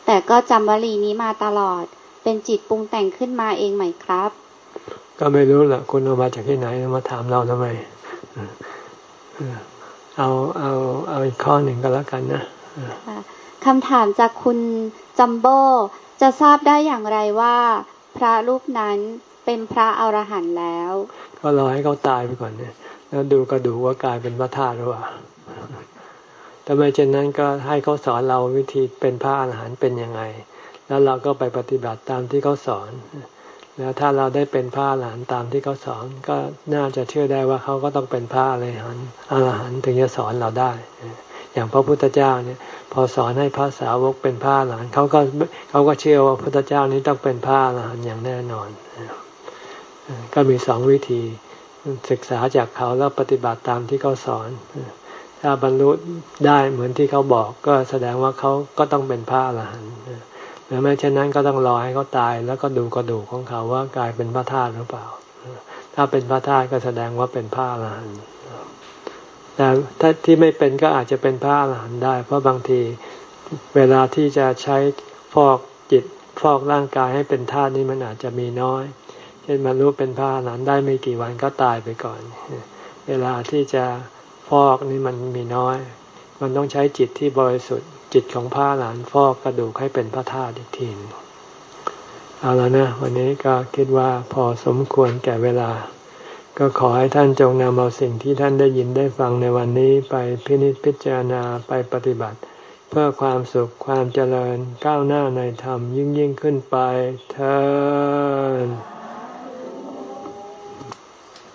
[SPEAKER 2] แต่ก็จำวลีนี้มาตลอด เป็นจิตปรุงแต่งขึ้นมาเองไหมครับ
[SPEAKER 1] ก็ไม่รู้แหละคุณเอามาจากที่ไหนมาถามเราทำไมเอาเอาเอาอีกข้อหนึ่งก็แล้วกันนะ
[SPEAKER 2] คำถามจากคุณจัมโบ้จะทราบได้อย่างไรว่า พระรูปนั้นเป็นพระอรหันต์แล้ว
[SPEAKER 1] ก็รอให้เขาตายไปก่อนเนี่ย แล้วดูกระดูกว่ากลายเป็นพระธาตุหรือเปล่าทำไมเช่นนั้นก็ให้เขาสอนเราวิธีเป็นพระอรหันต์เป็นยังไง แล้วเราก็ไปปฏิบัติตามที่เขาสอน แล้วถ้าเราได้เป็นพระอรหันต์ตามที่เขาสอน ก็น่าจะเชื่อได้ว่าเขาก็ต้องเป็นพระอรหันต์อรหันต์ถึงจะสอนเราได้ อย่างพระพุทธเจ้าเนี่ยพอสอนให้พระสาวกเป็นพระอรหันต์เขาก็เขาก็เชื่อว่าพระพุทธเจ้านี้ต้องเป็นพระอรหันต์อย่างแน่นอน ก็มีสองวิธี ศึกษาจากเขาแล้วปฏิบัติตามที่เขาสอน ถ้าบรรลุได้เหมือนที่เขาบอกก็แสดงว่าเขาก็ต้องเป็นพระอรหันต์หรือไม่เช่นนั้นก็ต้องรอให้เขาตาย แล้วก็ดูกระดูกของเขาว่ากลายเป็นพระธาตุหรือเปล่า ถ้าเป็นพระธาตุก็แสดงว่าเป็นพระอรหันต์แต่ถ้าที่ไม่เป็นก็อาจจะเป็นพระอรหันต์ได้ เพราะบางทีเวลาที่จะใช้ฟอกจิตฟอกร่างกายให้เป็นธาตุนี้มันอาจจะมีน้อย เช่นบรรลุเป็นพระอรหันต์ได้ไม่กี่วันก็ตายไปก่อน เวลาที่จะฟอกนี่มันมีน้อย มันต้องใช้จิตที่บริสุทธิ์ จิตของพระหลานฟอกกระดูกให้เป็นพระธาตุอีกทีเอาแล้วนะ วันนี้ก็คิดว่าพอสมควรแก่เวลา ก็ขอให้ท่านจงนำเอาสิ่งที่ท่านได้ยินได้ฟังในวันนี้ไปพินิจพิจารณาไปปฏิบัติ เพื่อความสุขความเจริญก้าวหน้าในธรรมยิ่งยิ่งขึ้นไปเธอ